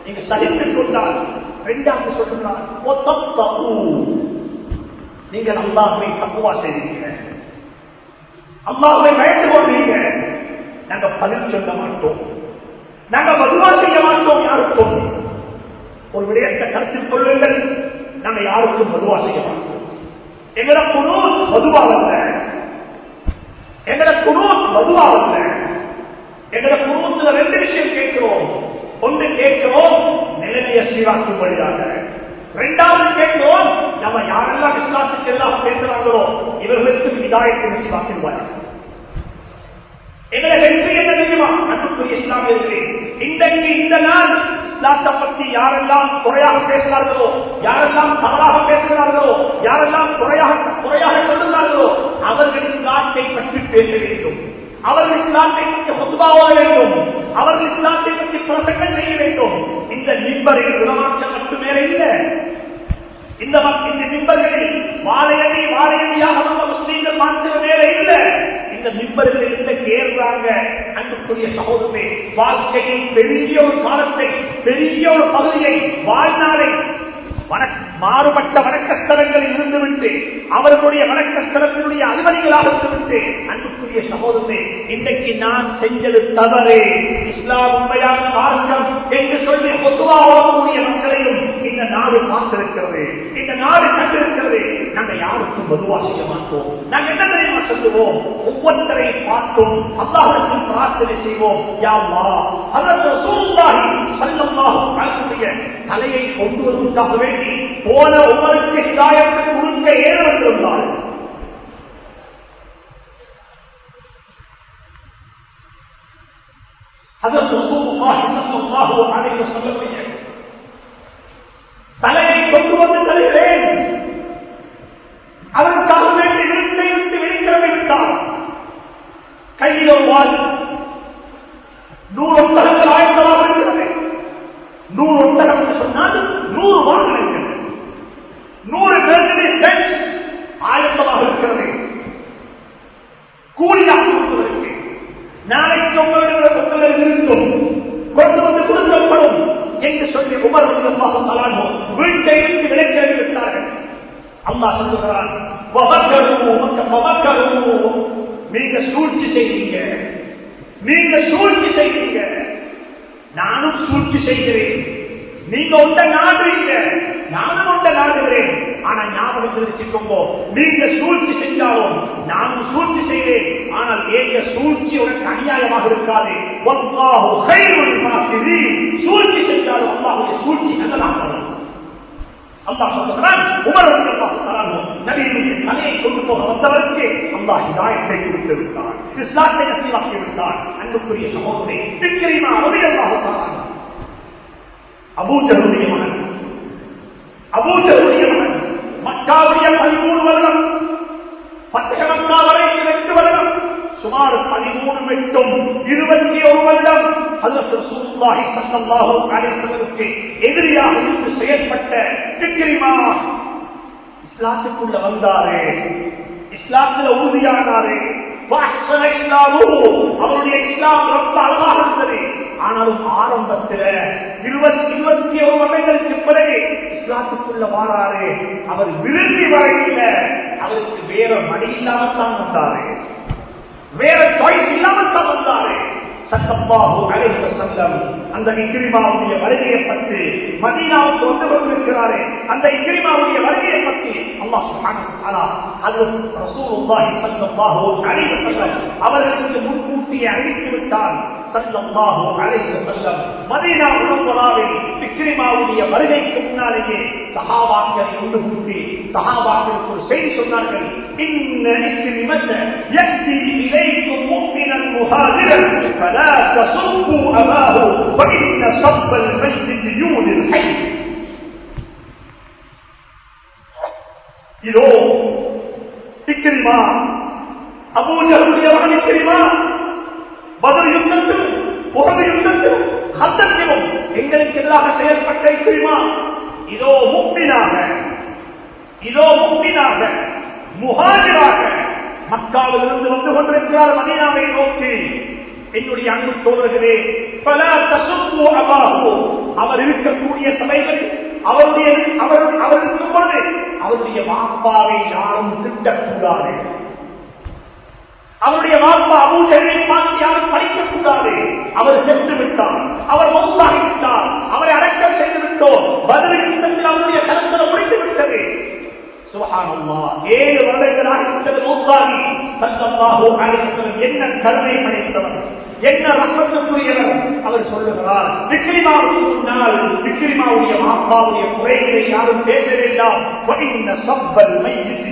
நீங்க சகித்துக் கொண்டால் ரெண்டாவது சொல்லுகிறார் நீங்கள் அல்லாஹை தப்புவா செய்வீங்க அல்லாஹை பயந்து கொள்வீங்க நாங்க பதில் சொல்ல மாட்டோம். நாங்க வலுவா செய்ய மாட்டோம் யாருக்கும். ஒரு விடயத்தை கருத்தில் கொள்ளுங்கள். நாங்க யாருக்கும் வலுவா செய்ய மாட்டோம். எங்களை குழு வலுவாகல்ல எங்களை குழு வலுவாகல்ல எங்களை குழுத்துல ரெண்டு விஷயம் கேட்கிறோம். ஒன்று கேட்கிறோம் நிலைமைய சீராக்கும் வழியாக இரண்டாவது கேட்கிறோம் நம்ம யாரெல்லாம் இஸ்லாத்துக்கு எல்லாம் பேசுறாங்களோ இவர்களுக்கு இதாயத்தை சீராக்கிடுவார்கள் எங்களை வெற்றி என்ன தெரியுமா? அன்புக்குரிய இஸ்லாமியர்களே இன்றைக்கு இந்த நாள் இஸ்லாத்தை பற்றி யாரெல்லாம் குறையாக பேசுகிறார்களோ யாரெல்லாம் தவறாக பேசுகிறார்களோ யாரெல்லாம் குறையாக குறையாக சொல்லுகிறார்களோ அவர்கள் இஸ்லாத்தை பற்றி பேச வேண்டும். அவர்கள் இஸ்லாத்தை பற்றி பொதுவாக வேண்டும். அவர்கள் இஸ்லாத்தை பற்றி பிரசங்கம் செய்ய வேண்டும். இந்த நிம்பரில் உலமாற்றம் மட்டுமே இல்லை. இந்த இந்த மிம்பர்களில் வாழையடி வாழையடியாக வந்த முஸ்லீம்கள் மாற்ற வேலை இல்லை. இந்த மிம்பர்கள் இந்த கேள்றாங்க அன்புக்குரிய சகோதரமே வாழ்க்கையில் பெரிய ஒரு காலத்தை பெரிய ஒரு பகுதியை வாழ்நாளை வணக்- மாறுபட்ட வணக்கஸ்தலங்களில் இருந்துவிட்டு அவர்களுடைய வணக்கஸ்தலத்தினுடைய அதிபதிகளாக இருந்துவிட்டு அன்புக்குரிய சகோதரனே இன்றைக்கு நான் செஞ்சது தவறு. இஸ்லாம் உண்மையான மார்க்கம் என்று சொல்லி பொதுவாகக்கூடிய மக்களையும் இந்த நாடு பார்த்திருக்கிறது. இந்த நாடு கண்டிருக்கிறது. நாங்க யாருக்கும் பொதுவா செய்ய மாட்டோம். நாங்க என்ன தெரியுமா சொல்லுவோம்? ஒவ்வொருத்தரை பார்த்தோம் அல்லாஹுக்கு பிரார்த்தனை செய்வோம். யாவா அதற்கு சூழ்ந்தாகி சல்லம்மாவும் தலையை கொண்டு வருவதற்காக வேண்டி போன ஒவ்வொருக்கு ஹிதாயத்தை கொடுக்க ஏன் வந்திருந்தால் அதற்கு ரசூலுல்லாஹி ஸல்லல்லாஹு அலைஹி வஸல்லம் தலையை கொண்டு வந்து தருகிறேன் அதற்காக வேண்டி வீட்டை விட்டு வெளிக்கிழமை விட்டார் கையில் ஒரு வாள் நூறு ஒட்டகங்கள் ஆயிரத்தமாக இருக்கிறது நூறு ஒட்டகம் என்று சொன்னால் நூறு வாள்கள் இருக்கிறது நூறு பேர்களுடைய பெண் ஆயத்தமாக இருக்கிறது கூலியாக கொடுப்பதற்கு நாளைக்கு உங்களிடம் உங்களிடம் இருக்கும் கொண்டு வந்து கொடுக்கப்படும் என்று சொல்லி உமர் தலானோ வீட்டை இருந்து விளைச்சல் விட்டார்கள் அல்லாஹ் சொல்லுகிறான் "வபக்கரு, வபக்கரு." நீங்க சூழ்ச்சி செய்வீங்க நீங்க சூழ்ச்சி செய்வீங்க நானும் சூழ்ச்சி செய்கிறேன் நீங்க ஒன்ற நாடுறீங்க நானும் ஒன்ற நாடுகிறேன் ஆனா ஞாபகத்தில் வச்சுக்கோங்க நீங்க சூழ்ச்சி செஞ்சாலும் நானும் சூழ்ச்சி செய்வேன் ஆனால் ஏங்க சூழ்ச்சி உனக்கு அநியாயமாக இருக்காது வல்லாஹு கைருல் மாக்கிரீன். சூழ்ச்சி செஞ்சாலும் அல்லாஹுடைய சூழ்ச்சி நல்லதாக வரும். அல்லாஹ் சொல்லுகிறான் உமர் ரலியல்லாஹு தஆலா நபியினுடைய தலையை கொண்டு போக வந்தவருக்கு அல்லாஹ் ஹிதாயத்தை கொடுத்து விட்டார் இஸ்லாத்தை நசீவாக்கி விட்டார் அன்புக்குரிய சகோதரே விக்ரிமா ரலியல்லாஹு அபூஜருடைய மகன். அபூஜருடைய மகன். மக்காவுடைய பதிமூணு வருடம். பத்தகமக்கா வரை எட்டு வருடம். சுமார் பதிமூணு எட்டும் இருபத்தி ஒரு வருடம் எதிரியாக இருந்து செயல்பட்ட திக்கிரிமா இஸ்லாத்துக்குள்ள வந்தாரு. இஸ்லாத்துல உறுதியானாரு. அவருடைய இஸ்லாம் ரொம்ப அழகாக இருந்தது. ஆனாலும் ஆரம்பத்தில் இருபத்தி இருபத்தி ஒரு வருடங்களுக்கு பிறகு இஸ்லாத்துக்குள்ள வாராரு. அவர் விரும்பி வரையில அவருக்கு வேற மணி இல்லாமல் தான் வந்தாரு. வேற சாய்ஸ் இல்லாமத்தான் வந்தாரு. சத்தப்பாஹு அலைஹி வஸல்லம் அந்த இக்ரிமாவுடைய வருகையை பற்றி மதீனாவுக்கு வந்து கொண்டிருக்கிறாரே அந்த இக்ரிமாவுடைய வருகையை பற்றி அவர்களுக்கு முன்கூட்டியே அறிவித்து விட்டார் ஸல்லல்லாஹு அலைஹி வஸல்லம் மதீனா முனவ்வராவில் இக்ரிமாவுடைய வருகைக்கு முன்னாலேயே சஹாபாக்களை ஒன்று கூட்டி சஹாபாக்களுக்கு ஒரு செய்தி சொன்னார்கள் இன்ன இக்ரிமத்த யக்தி இலைக்கும் முஃமினன் முஹாஜிரன் فلا تصبوا أباه وإن صب المسجد يولي الحي இதோ இக்கிரிமா அபூஜருடைய மகன் இக்கிரிமா பதில் யுத்தத்திலும் புகழ் யுத்தத்திலும் ஹத்தத்திலும் எங்களுக்கு எதிராக செயல்பட்ட தெரியுமா இதோ முப்பினாக இதோ முப்பினாக முகாஜராக மக்காவிலிருந்து வந்து கொண்டிருக்கிறார் மதீனாவை நோக்கி என்னுடைய அன்பு தோழர்களே பல தசுப்பு அபாகு அவர் இருக்கக்கூடிய சபைகளில் அவருடைய அவர் அவர் இருக்கும் பொழுது அவருடைய மாப்பாவை யாரும் திட்டக்கூடாது. அவருடைய வாப்பா அபூஜரை பார்த்து யாரும் படிக்கக்கூடாது அவர் சென்று விட்டார் அவர் மௌத்தாகி விட்டார் அவரை அடக்கம் செய்து விட்டோம் பதில் யுத்தத்தில் அவருடைய கருத்தரை முடித்து விட்டது சுபஹானல்லாஹ். ஏழு வருடங்களாக இருந்தது மௌத்தாகி. சல்லல்லாஹு அலைஹி என்ன கருணை படைத்தவர்? என்ன ரத்தத்துக்குரியவர் அவர் சொல்லுகிறார் விக்ரிமாவுக்கு முன்னால் விக்ரிமாவுடைய மாப்பாவுடைய குறைகளை யாரும் பேச வேண்டாம். இந்த சப்பல் மையிட்டு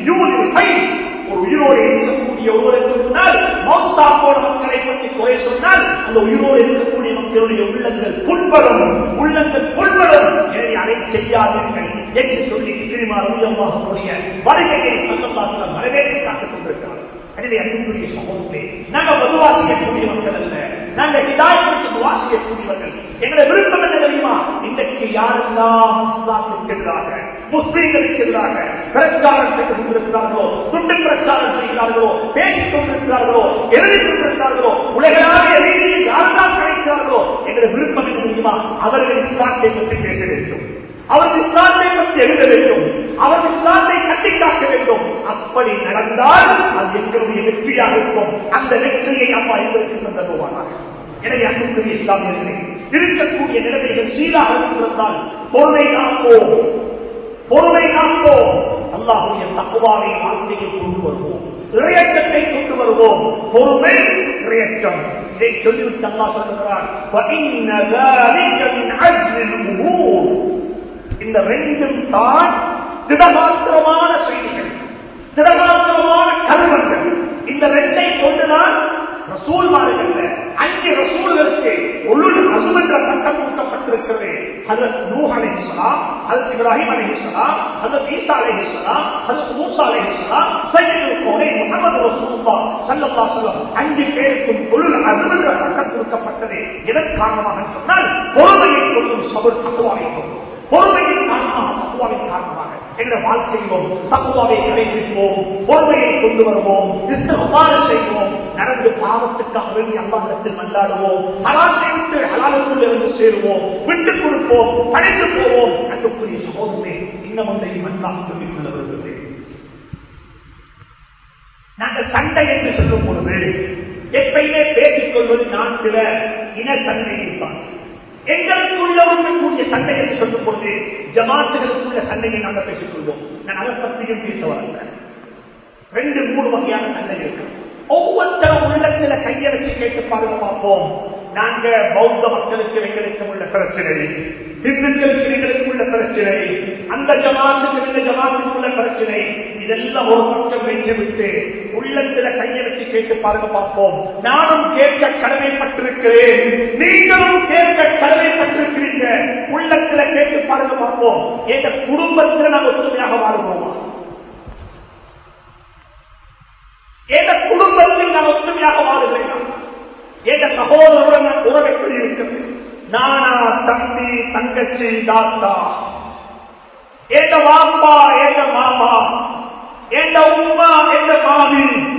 ஒரு உயிரோடு இருக்கக்கூடிய ஒருவருக்கு முன்னால் மௌத்தா மக்களை பற்றி குறை சொன்னால் அந்த உயிரோடு இருக்கக்கூடிய மக்களுடைய உள்ளங்கள் புண்படும் உள்ளங்கள் புண்படும். எனவே அதை செய்யாதீர்கள் என்று சொல்லி திருமா ரூயம்மாவுடைய வருகையை சங்கமாக வரவேற்று காத்துக் கொண்டிருக்கிறார். எனவே அன்புக்குரிய சமூகத்தை நாங்கள் பொதுவா செய்யக்கூடிய மக்கள் அல்ல. நாங்கள் இதாயத்துக்கு வாசிக்கக்கூடியவர்கள் எங்களை விருப்பம் என்ன தெரியுமா? இன்றைக்கு யாரெல்லாம் இஸ்லாத்துக்கு முஸ்லீம்களுக்கு எதிராக பிரச்சாரம் செய்து கொண்டிருக்கிறார்களோ சுட்டு பிரச்சாரம் செய்கிறார்களோ பேசிக் கொண்டிருக்கிறார்களோ எழுதி கொண்டிருக்கிறார்களோ உலகளாவிய ரீதியில் யாரெல்லாம் கிடைக்கிறார்களோ எங்களை விருப்பம் என்ன தெரியுமா? அவர்கள் இஸ்லாத்தை பற்றி பேச வேண்டும். அவர்கள் இஸ்லாத்தை பற்றி எழுத வேண்டும். அவர்கள் இஸ்லாத்தை கட்டிக்காக்க வேண்டும். அப்படி நடந்தால் அது எங்களுடைய வெற்றியாக இருக்கும். அந்த வெற்றியை அம்மா எங்களுக்கு தந்துவானாக எனவே அன்புக்குரிய இஸ்லாமியர்களே இருக்கக்கூடிய நிலைமைகள் சீராக இருந்தால் பொருளை காப்போம் பொறுமை காப்போம் அல்லாஹுடைய தக்குவாவை வாழ்க்கையை கொண்டு வருவோம். இறையற்றத்தை கொண்டு வருவோம். பொறுமை இறையற்றம் இதை சொல்லிவிட்டு அல்லா சொல்லுகிறான் இந்த ரெண்டும் தான் திடமாத்திரமான செய்திகள் திடமாத்திரமான கருமங்கள் இந்த ரெண்டை கொண்டுதான் ரசூல்மார்கள் அஞ்சு ரசூல்களுக்கு உள்ளுள் அசும் என்ற சட்டம் அதற்கு நூஹ் அலைஹிஸ்ஸலாம் அதற்கு இப்ராஹிம் அலைஹிஸ்ஸலாம் அதற்கு ஈசா அலைஹிஸ்ஸலாம் அதற்கு மூசா அலைஹிஸ்ஸலாம் சையதுல் கௌனை முஹம்மது ரசூலுல்லாஹ் ஸல்லல்லாஹு அலைஹி அஞ்சு பேருக்கும் உள்ளுள் அசும் என்ற சட்டம் கொடுக்கப்பட்டது. எதன் காரணமாக சொன்னால் பொறுமையை கொள்ளும் சபர் தக்குவாவை கொள்ளும். பொறுமையின் காரணமாக தக்குவாவின் காரணமாக. என்ற வாழ்க்கையிலும் சமூகத்தை கடைபிடிப்போம். பொறுமையை கொண்டு வருவோம். கிறிஸ்தவமான செய்வோம். நடந்து பாவத்துக்காக வேண்டிய அம்பாண்டத்தில் மன்றாடுவோம். ஹலாலை விட்டு ஹலாலுக்குள் இருந்து சேருவோம். விட்டுக் கொடுப்போம். அழைத்து போவோம். அன்புக்குரிய சகோதரே இன்னும் ஒன்றை தான் சொல்லிக் கொள்ள விரும்புகிறேன் நாங்கள் சண்டை என்று சொல்லும் பொழுது எப்பயுமே பேசிக் கொள்வது சில இன சண்டை தான் எங்களுக்குள்ள இருக்கக்கூடிய சண்டை சொல்லும் போது ஜமாத்துகளுக்குள்ள சண்டையை நாங்கள் பேசிக் கொள்வோம் நான் அதை பற்றியும் பேச வரல ரெண்டு மூணு வகையான சண்டை இருக்கு. ஒவ்வொருத்தரும் உள்ளத்துல கையை வச்சு கேட்டு பாருங்க பார்ப்போம். நாங்க பௌத்த மக்களுக்கு எங்களுக்கு உள்ள பிரச்சனை. இந்துக்களுக்கு எங்களுக்கு உள்ள பிரச்சனை. அந்த ஜமாத்துக்கு இந்த ஜமாத்துக்கு உள்ள பிரச்சனை. இதெல்லாம் ஒரு பக்கம் வச்சு விட்டு உள்ளத்துல கையை வச்சு கேட்டு பாருங்க பார்ப்போம். நானும் கேட்க கடமைப்பட்டிருக்கிறேன். நீங்களும் கேட்க கடமைப்பட்டிருக்கிறீங்க. உள்ளத்துல கேட்டு பாருங்க பார்ப்போம். எங்க குடும்பத்துல நாங்க ஒற்றுமையாக வாழ்வோமா? எந்த குடும்பத்தில் நான் ஒற்றுமையாக வாழுகிறேன் எந்த சகோதரருடன் நான் இருக்கிறது. நானா தம்பி தங்கச்சி தாத்தா. எந்த வாப்பா எந்த மாமா. எந்த உமா எந்த மாமி.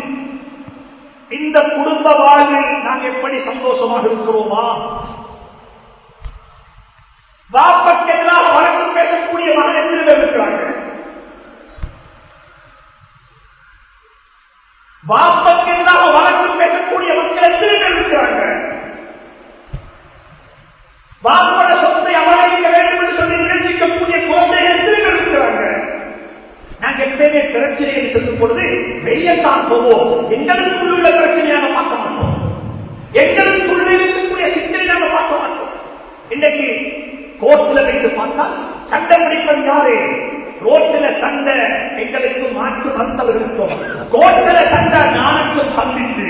இந்த குடும்ப வாழ்வில் நாங்கள் எப்படி சந்தோஷமாக இருக்கிறோமா? வாப்பக்கெல்லாம் எதிராக வழக்கு பேசக்கூடிய மகன் எத்தனை பேர் இருக்கிறாங்க வாப்பக்கு எதிராக வழக்கு பேசக்கூடிய மக்கள் எத்தனை பேர் இருக்கிறாங்க வாப்பட சொத்தை அவமதிக்க வேண்டும் என்று சொல்லி நிகழ்ச்சிக்கக்கூடிய குழந்தைகள் எத்தனை பேர் இருக்கிறாங்க நாங்க எப்பயுமே பிரச்சனையை சொல்லும் பொழுது வெளியத்தான் போவோம். எங்களுக்குள் உள்ள பிரச்சனையாக பார்க்க மாட்டோம். எங்களுக்குள்ள இருக்கக்கூடிய சிக்கலை நாங்க பார்க்க மாட்டோம். இன்னைக்கு கோர்ட்ல வைத்து பார்த்தால் சண்டை பிடிப்பது யாரு? ரோட்டில சண்டை எங்களுக்கு மாற்று வந்தவர்களுக்கும் கோட்டில சண்டை நானுக்கும் சந்தித்து.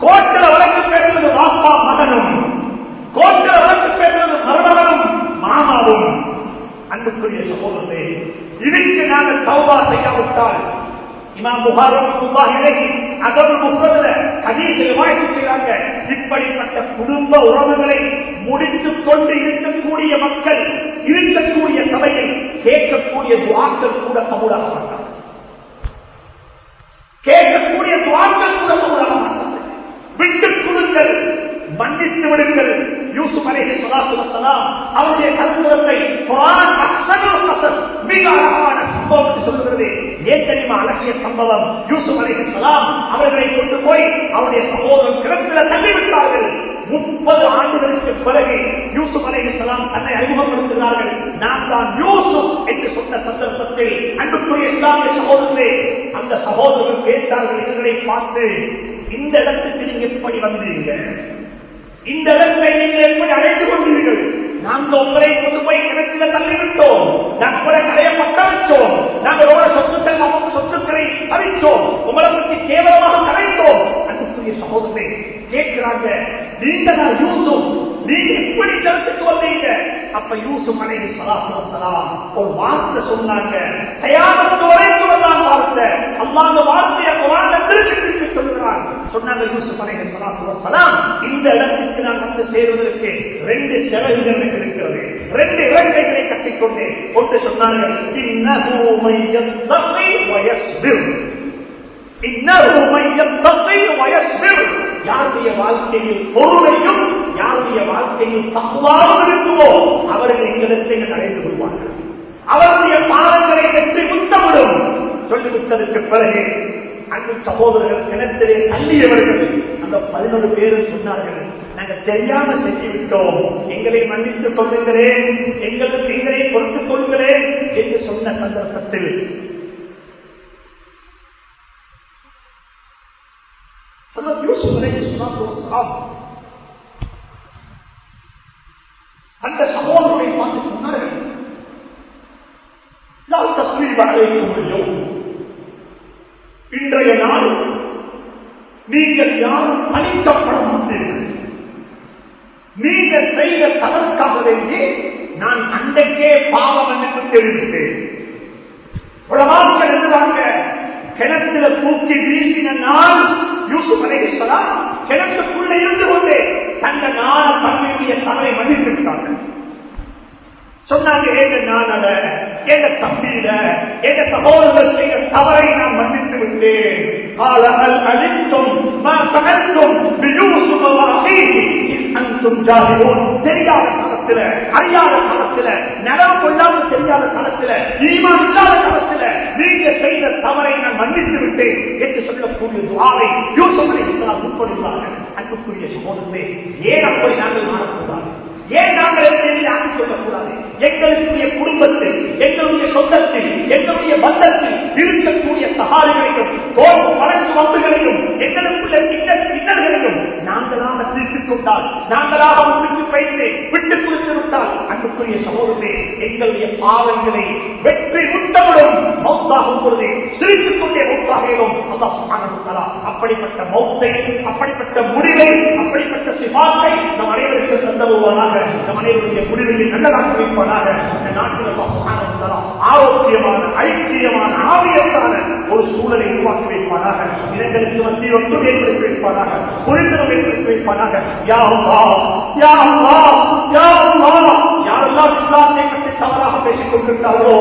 கோட்டில வழக்கு பேசுவது வாப்பா மகனும். கோட்டில வழக்கு பேசுவது மருமகனும் மாமாவும். அன்புக்குரிய சகோதரே இதுக்கு நாங்கள் சௌபா செய்யாவிட்டால் இமாம் புகாரி அதோடு முப்பதுல அதிக வாய்ப்பு செய்கிறாங்க இப்படிப்பட்ட குடும்ப உறவுகளை முடித்துக் கொண்டு இருக்கக்கூடிய மக்கள் கேட்கக்கூடிய துவாக்கள் கூட கபூலாக மாட்டார் கேட்கக்கூடிய துவாக்கள் கூட கபூலாக மாட்டார் விட்டுக் கொடுங்கள் மன்னித்து விடுங்கள். யூசுப் அலைஹி ஸலாத்து வஸலாம் அவருடைய கருத்துரத்தை குர்ஆன் அஹ்சனுல் கஸஸ் மிக அழகான சம்பவம் என்று சொல்கிறது ஏன் தெரியுமா? அழகிய சம்பவம். யூசுப் அலைஹி ஸலாம் அவர்களை கொண்டு போய் அவருடைய சகோதரன் கிணத்துல தள்ளிவிட்டார்கள். முப்பது ஆண்டுகளுக்கு பிறகு யூசுப் அலை இஸ்லாம் தன்னை அறிமுகப்படுத்தினார்கள். நான் தான் யூசுப் என்று சொன்ன சந்தர்ப்பத்தில் அன்புக்குரிய இஸ்லாமிய சகோதரர்களே அந்த சகோதரர்கள் கேட்டார்கள் இவர்களை பார்த்து இந்த இடத்துக்கு நீங்க எப்படி வந்தீங்க. இந்த இடத்தை நீங்கள் எப்படி அழைத்துக் கொண்டீர்கள்? நாங்கள் உங்களை கொண்டு போய் கிணற்றில தள்ளிவிட்டோம். நாங்கள் கடையை பட்ட நாங்கள் உங்களோட சொத்துக்கள் நமக்கு சொத்துக்களை அழித்தோம் உங்களை பற்றி கேவலமாக கலைத்தோம் அன்புக்குரிய சகோதரே கேட்கிறாங்க. நீங்க நான் யூசுப் நீங்க எப்படி கருத்துக்கு வந்தீங்க. அப்ப யூசுப் அலைஹி சலாசலாம் ஒரு வார்த்தை சொன்னாங்க. கயாமத்து வரைக்கும் தான் வார்த்தை. அம்மா அந்த வார்த்தையை குர்ஆன்ல திருப்பி சொல்கிறாங்க சொன்னாங்க யூசுப் அலைஹி சலாசலாம் இந்த இடத்துக்கு நான் வந்து சேருவதற்கு ரெண்டு செலவுகள் எனக்கு இருக்கிறது. ரெண்டு இறக்கைகளை கட்டிக்கொண்டு ஒன்று சொன்னாங்க இன்னஹு யாருடைய வாழ்க்கையில் பொறுமையும் யாருடைய வாழ்க்கையில் தப்புவாகவும் இருக்குமோ அவர்கள் எங்களிடத்தை அடைந்து கொள்வார்கள். அவருடைய பாதங்களை வெற்றி முத்தமிடும். சொல்லிவிட்டதற்கு பிறகு அங்கு சகோதரர்கள் கிணத்திலே தள்ளியவர்கள் அந்த பதினொரு பேரும் சொன்னார்கள் நாங்கள் தெரியாம செஞ்சு விட்டோம் எங்களை மன்னித்துக் கொள்ளுகிறேன் எங்களுக்கு எங்களை பொறுத்துக் கொள்கிறேன் என்று சொன்ன சந்தர்ப்பத்தில் ஹஜ்ரத் யூசுப் அலைஹிஸ்ஸலாத்து வஸ்ஸலாம் அந்த சகோதரரை பார்த்து சொன்னார்கள் லா தஸ்ரீப அலைக்கும் அல்-யௌம். இன்றைய நாள் நீங்கள் யாரும் அழிக்கப்பட மாட்டீர்கள் நீங்கள் செய்த தவறுக்காக வேண்டி நான் அன்றைக்கே பாவம் என்று தெரிவித்தேன். உலமாக்கள் எழுதுவாங்க கிணத்துல பூட்டி வீசின நாள் யூசுப் அலைகிஸ்வலா கிணத்துக்குள்ள இருந்து கொண்டே தந்த நாள தன்னுடைய தலை மன்னித்து விட்டாங்க சொன்னாங்க ஏக நானல ஏக தம்பியில ஏக சகோதரர் செய்த தவறை நான் மன்னித்து விட்டேன். காலங்கள் அழித்தும் சகத்தும் தெரியாத காலத்துல அறியாத காலத்துல நிலம் கொள்ளாத தெரியாத காலத்துல ஈமான் இல்லாத காலத்துல நீங்க செய்த தவறை நான் மன்னித்து விட்டேன் என்று சொல்லக்கூடிய துவாவை யோசனை அலைஹிஸ்ஸலாம் அன்புக்குரிய சோதனை ஏன் அப்படி நாங்கள் மாறக்கூடாது? ஏன் நாங்கள் எதிரெதிரில் ஆக்கி சொல்லக்கூடாது எங்களுடைய குடும்பத்தில் எங்களுடைய சொந்தத்தில் எங்களுடைய பந்தத்தில் இருக்கக்கூடிய சகாரிகளையும் கோப வழக்கு வம்புகளையும் எங்களுக்குள்ள சின்ன சின்னர்களையும் நாங்களாக தீர்த்துக் கொண்டால் நாங்களாக உங்களுக்கு வைத்து விட்டுக் கொடுத்து விட்டால் அன்புக்குரிய சமூகமே எங்களுடைய பாவங்களை வெற்றி முட்டவிடும் மௌத்தாகும் பொழுது சிரித்துக் கொண்டே மௌத்தாகிடும். அல்லாஹ் அப்படிப்பட்ட மௌத்தை அப்படிப்பட்ட முடிவை அப்படிப்பட்ட சிபாத்தை நம் அனைவருக்கும் தந்தருவானாக. நம் அனைவருடைய முடிவை நல்லதாக வைப்பானாக இந்த நாட்டில் அல்லாஹ் சுப்ஹானஹு வ தஆலா ஆரோக்கியமான ஐக்கியமான ஆவியத்தான ஒரு சூழலை உருவாக்கி வைப்பானாக இடங்களுக்கு மத்திய ஒற்றுமை ஏற்படுத்தி வைப்பானாக புரிந்துணர்வு ஏற்படுத்தி வைப்பானாக யா அல்லாஹ் யா அல்லாஹ் யா அல்லாஹ் யாரெல்லாம் இஸ்லாத்தை பற்றி தவறாக பேசிக் கொண்டிருந்தார்களோ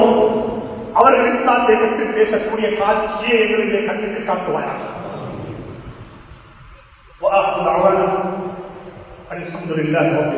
அவர்கள் இஸ்லாத்தை பற்றி பேசக்கூடிய காட்சியை எங்களுடைய கண்ணுக்கு காட்டுவார்கள் وآخر دعوانا الحمد لله رب